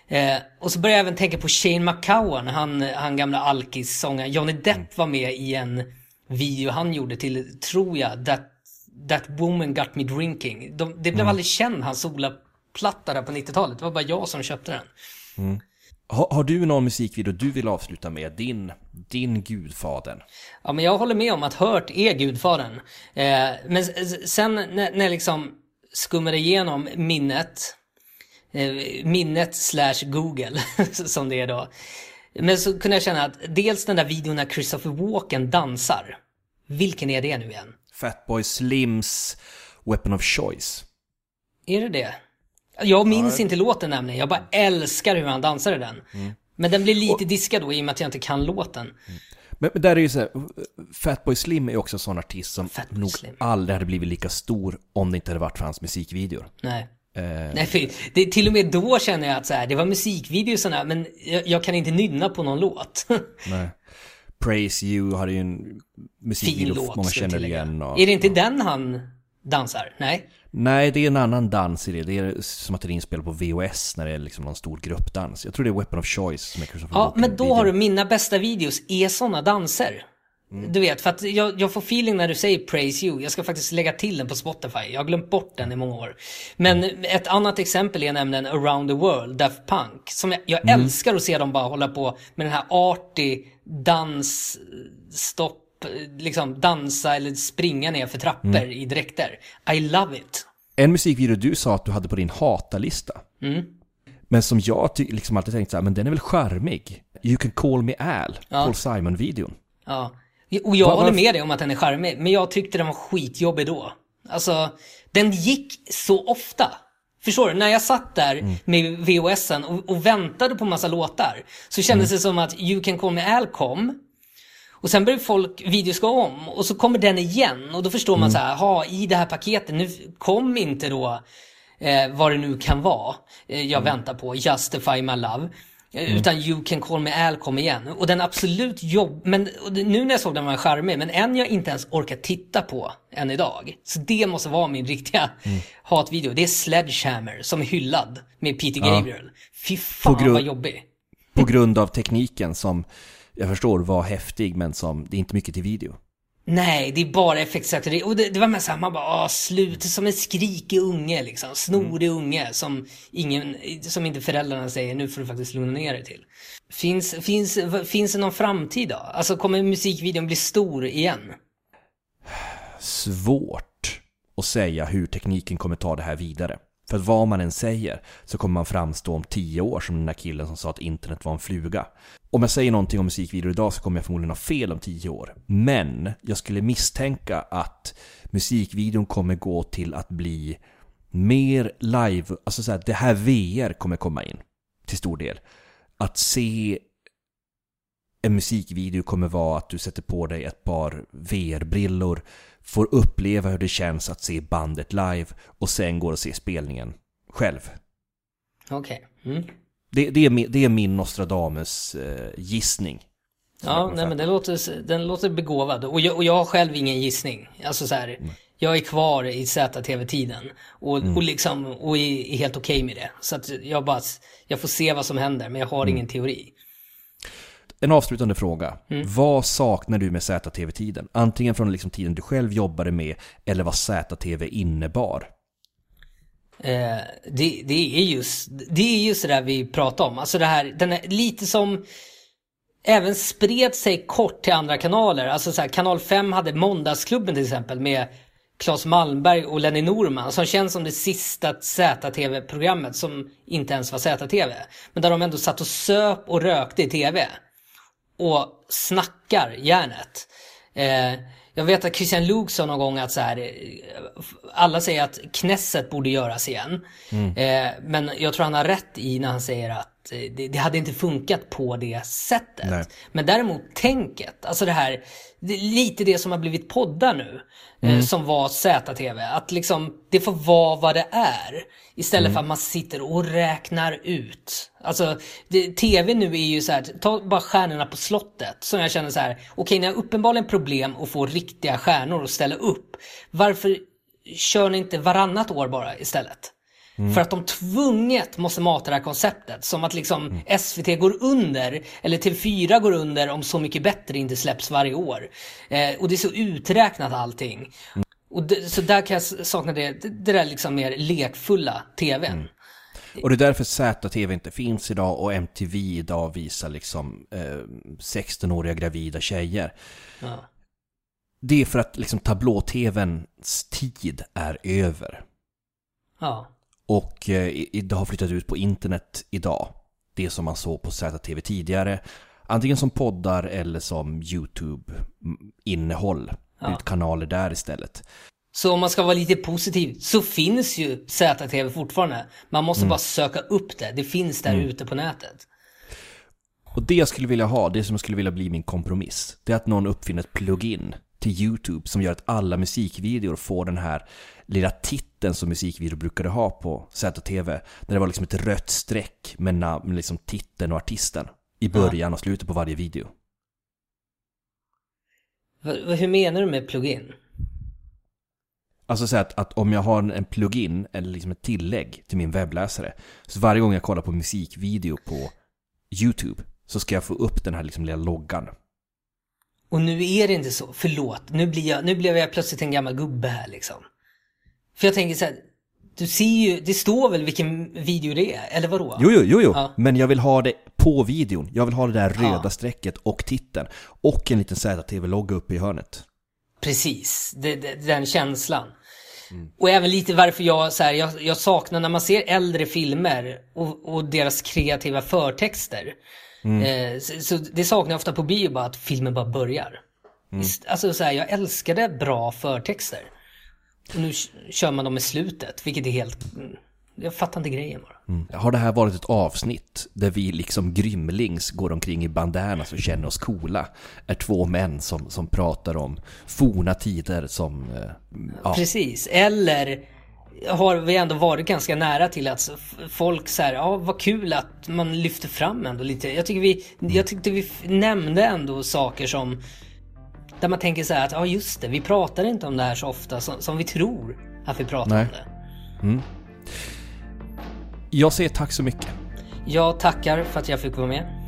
Eh, och så börjar jag även tänka på Shane McCowan, han, han gamla alkis-sångaren. Johnny Depp var med i en video han gjorde till, tror jag, That, That Woman Got Me Drinking. De, det blev aldrig känd, hans solaplatta där på 90-talet. Det var bara jag som köpte den. Har, har du någon musikvideo du vill avsluta med? Din, din Gudfadern? Ja, men jag håller med om att Hurt är gudfadern. Eh, men sen när, när jag liksom skummade igenom minnet, eh, minnet slash Google, som det är då. Men så kunde jag känna att dels den där videon när Christopher Walken dansar. Vilken är det nu igen? Fatboy Slims Weapon of Choice. Är det det? Jag minns inte låten nämligen, jag bara älskar hur han dansar i den. Men den blir lite diskad då i och med att jag inte kan låten. Men, men där är ju så här, Fatboy Slim är också en sån artist som Fatboy nog Slim. aldrig hade blivit lika stor om det inte hade varit för hans musikvideor. Nej. Eh, Nej, för det, till och med då känner jag att så här, det var musikvideosarna, men jag, jag kan inte nynna på någon låt. nej. Praise You hade ju en musikvideo låt, många känner igen. Och, Är det inte den han dansar? Nej? Nej, det är en annan dans i det. Det är som att det är inspelat på VHS när det är liksom någon stor gruppdans. Jag tror det är Weapon of Choice som är Christopher Ja, men då har du mina bästa videos är sådana danser. Mm. Du vet, för att jag, jag får feeling när du säger Praise You. Jag ska faktiskt lägga till den på Spotify. Jag har glömt bort den i många år. Men Mm. ett annat exempel är nämligen Around the World, Daft Punk. Som jag, jag Mm. älskar att se dem bara hålla på med den här arty dans, stopp, liksom dansa eller springa ner för trappor Mm. i dräkter. I love it. En musikvideo du sa att du hade på din hatarlista. Mm. Men som jag liksom alltid tänkt så här, men den är väl charmig? You can call me Al, Ja. Paul Simon-videon. Ja. Och jag Var- håller med dig om att den är charmig, men jag tyckte den var skitjobbig då. Alltså, den gick så ofta. Förstår du? När jag satt där Mm. med VHSen och, och väntade på massa låtar så kändes Mm. det som att You can call me Al kom. Och sen började folk videos gå om och så kommer den igen och då förstår man Mm. så här, ha i det här paketet, nu kom inte då eh, vad det nu kan vara eh, jag Mm. väntar på, Justify My Love. Eh, Utan You Can Call Me Al kom igen. Och den absolut jobb... Men nu när jag såg den var den charmig, men en jag inte ens orkar titta på än idag. Så det måste vara min riktiga Mm. hatvideo. Det är Sledgehammer som är hyllad med Peter Gabriel. Fy fan grund- vad jobbig. På grund av tekniken som jag förstår var häftig men som det är inte mycket till video. Nej, det är bara effektsaktori. Och det, det var med man bara, åh, slut, som en skrikig unge liksom. Snorig unge som ingen, som inte föräldrarna säger, nu får du faktiskt lugna ner dig till. Finns, finns, finns det någon framtid då? Alltså kommer musikvideon bli stor igen? Svårt att säga hur tekniken kommer ta det här vidare. För att vad man än säger så kommer man framstå om tio år som den där killen som sa att internet var en fluga. Om jag säger någonting om musikvideor idag så kommer jag förmodligen ha fel om tio år. Men jag skulle misstänka att musikvideon kommer gå till att bli mer live, alltså så här, det här VR kommer komma in till stor del. Att se en musikvideo kommer vara att du sätter på dig ett par VR-brillor, får uppleva hur det känns att se bandet live och sen går och se spelningen själv. Okej. Mm. Det, det, är, min- det är min Nostradamus eh, gissning. Ja, nej men det låter, den låter begåvad. Och jag, och jag har själv ingen gissning. Alltså så här, jag är kvar i ZTV-tiden. Och, och liksom, och är, är helt okej med det. Så att jag bara, jag får se vad som händer, men jag har ingen teori. En avslutande fråga. Vad saknar du med ZTV-tiden? Antingen från liksom tiden du själv jobbade med eller vad ZTV innebar. Eh, det, det är just det är just det där vi pratar om. Alltså det här, den är lite som även spred sig kort till andra kanaler. Alltså så här, kanal 5 hade Måndagsklubben till exempel med Claes Malmberg och Lenny Norman som känns som det sista ZTV-programmet som inte ens var ZTV. Men där de ändå satt och söp och rökte i TV. Och snackar järnet. Eh, jag vet att Christian Luuk sa någon gång att så här, eh, alla säger att Knesset borde göras igen. Eh, men jag tror han har rätt i när han säger att eh, det, det hade inte funkat på det sättet. Nej. Men däremot tänket, alltså det här, det är lite det som har blivit poddar nu. Eh, som var ZTV. Att liksom, det får vara vad det är. Istället för att man sitter och räknar ut. Alltså, det, TV nu är ju så här, ta bara stjärnorna på slottet. Som jag känner så här, okej ni har uppenbarligen problem att få riktiga stjärnor att ställa upp. Varför kör ni inte varannat år bara istället? För att de tvunget måste mata det här konceptet. Som att liksom SVT går under, eller TV4 går under om Så mycket bättre inte släpps varje år. Eh, och det är så uträknat allting. Och det, så där kan jag sakna det, det, det där liksom mer lekfulla TVn. Och det är därför ZTV inte finns idag och MTV idag visar liksom eh, 16-åriga gravida tjejer. Ja. Det är för att liksom tablå-TVns tid är över. ja. Och eh, det har flyttat ut på internet idag. Det som man såg på ZTV tidigare. Antingen som poddar eller som YouTube-innehåll. Ja. Ut kanaler där istället. Så om man ska vara lite positiv så finns ju ZTV fortfarande. Man måste bara söka upp det. Det finns där ute på nätet. Och det jag skulle vilja ha, det som skulle vilja bli min kompromiss, det är att någon uppfinner ett plugin till YouTube som gör att alla musikvideor får den här lilla titeln som musikvideor brukade ha på ZTV. Där det var liksom ett rött streck med namn, liksom titeln och artisten i början och slutet på varje video. Hur menar du med plugin? Alltså så att, att om jag har en plugin eller liksom ett tillägg till min webbläsare så varje gång jag kollar på musikvideo på YouTube så ska jag få upp den här liksom lilla loggan. Och nu är det inte så. Förlåt. Nu, blir jag, nu blev jag plötsligt en gammal gubbe här liksom. För jag tänker så här. Du ser ju, det står väl vilken video det är? Eller vadå? Jo, jo, jo, jo. Ja. men jag vill ha det på videon. Jag vill ha det där röda Ja. strecket och titeln. Och en liten ZTV-logga uppe i hörnet. Precis, det, det, den känslan. Och även lite varför jag, så här, jag, jag saknar när man ser äldre filmer och, och deras kreativa förtexter. Eh, så, så det saknar jag ofta på bio bara, att filmen bara börjar. Ist- Alltså så här, jag älskade bra förtexter. Och nu kör man dem i slutet, vilket är helt... mm, Jag fattar inte grejen bara. Har det här varit ett avsnitt där vi liksom grymlings går omkring i bandanas och känner oss coola? Är två män som, som pratar om forna tider som... eh, Ja, Precis, eller har vi ändå varit ganska nära till att folk så här, ja vad kul att man lyfter fram ändå lite. Jag tycker vi, jag tyckte vi nämnde ändå saker som där man tänker så här att ja just det, vi pratar inte om det här så ofta som, som vi tror att vi pratar Nej. om det. jag säger tack så mycket. Jag tackar för att jag fick vara med.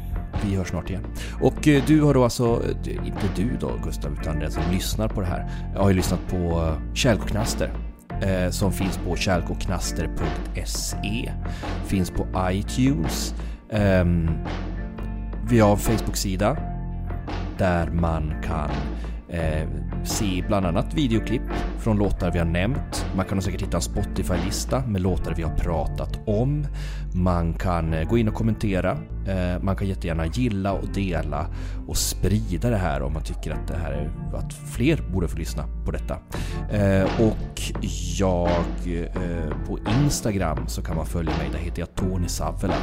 Vi hörs snart igen. Och eh, du har då alltså, eh, inte du då Gustav, utan den som lyssnar på det här. Jag har ju lyssnat på eh, Kärlkoknaster. Eh, som finns på kärlkoknaster.se. Finns på iTunes. Eh, vi har en Facebook-sida. Där man kan eh, se bland annat videoklipp från låtar vi har nämnt. Man kan säkert hitta en Spotify-lista med låtar vi har pratat om. Man kan eh, gå in och kommentera. Eh, man kan jättegärna gilla och dela och sprida det här om man tycker att det här är att fler borde få lyssna på detta. Eh, och jag på Instagram så kan man följa mig. Där heter jag Tony Savela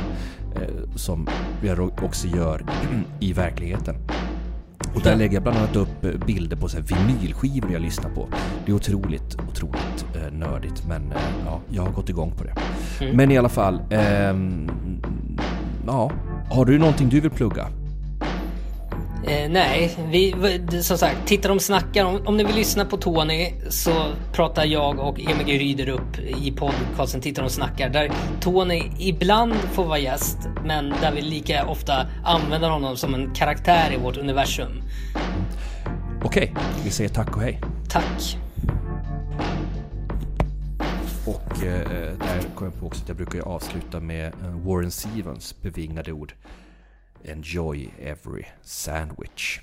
som jag också gör i verkligheten. Och där lägger jag bland annat upp eh, bilder på så här vinylskivor jag lyssnar på. Det är otroligt, otroligt eh, nördigt men eh, ja, jag har gått igång på det. Mm. Men i alla fall, eh, ja, har du någonting du vill plugga? Eh, nej, vi, som sagt, titta de snackar. Om, om ni vill lyssna på Tony så pratar jag och Emil Ryder upp i podcasten Titta de snackar. Där Tony ibland får vara gäst, men där vi lika ofta använder honom som en karaktär i vårt universum. Okej, vi säger tack och hej. Tack. Och eh, där kom jag på också att jag brukar avsluta med eh, Warren Stevens bevingade ord. Enjoy every sandwich.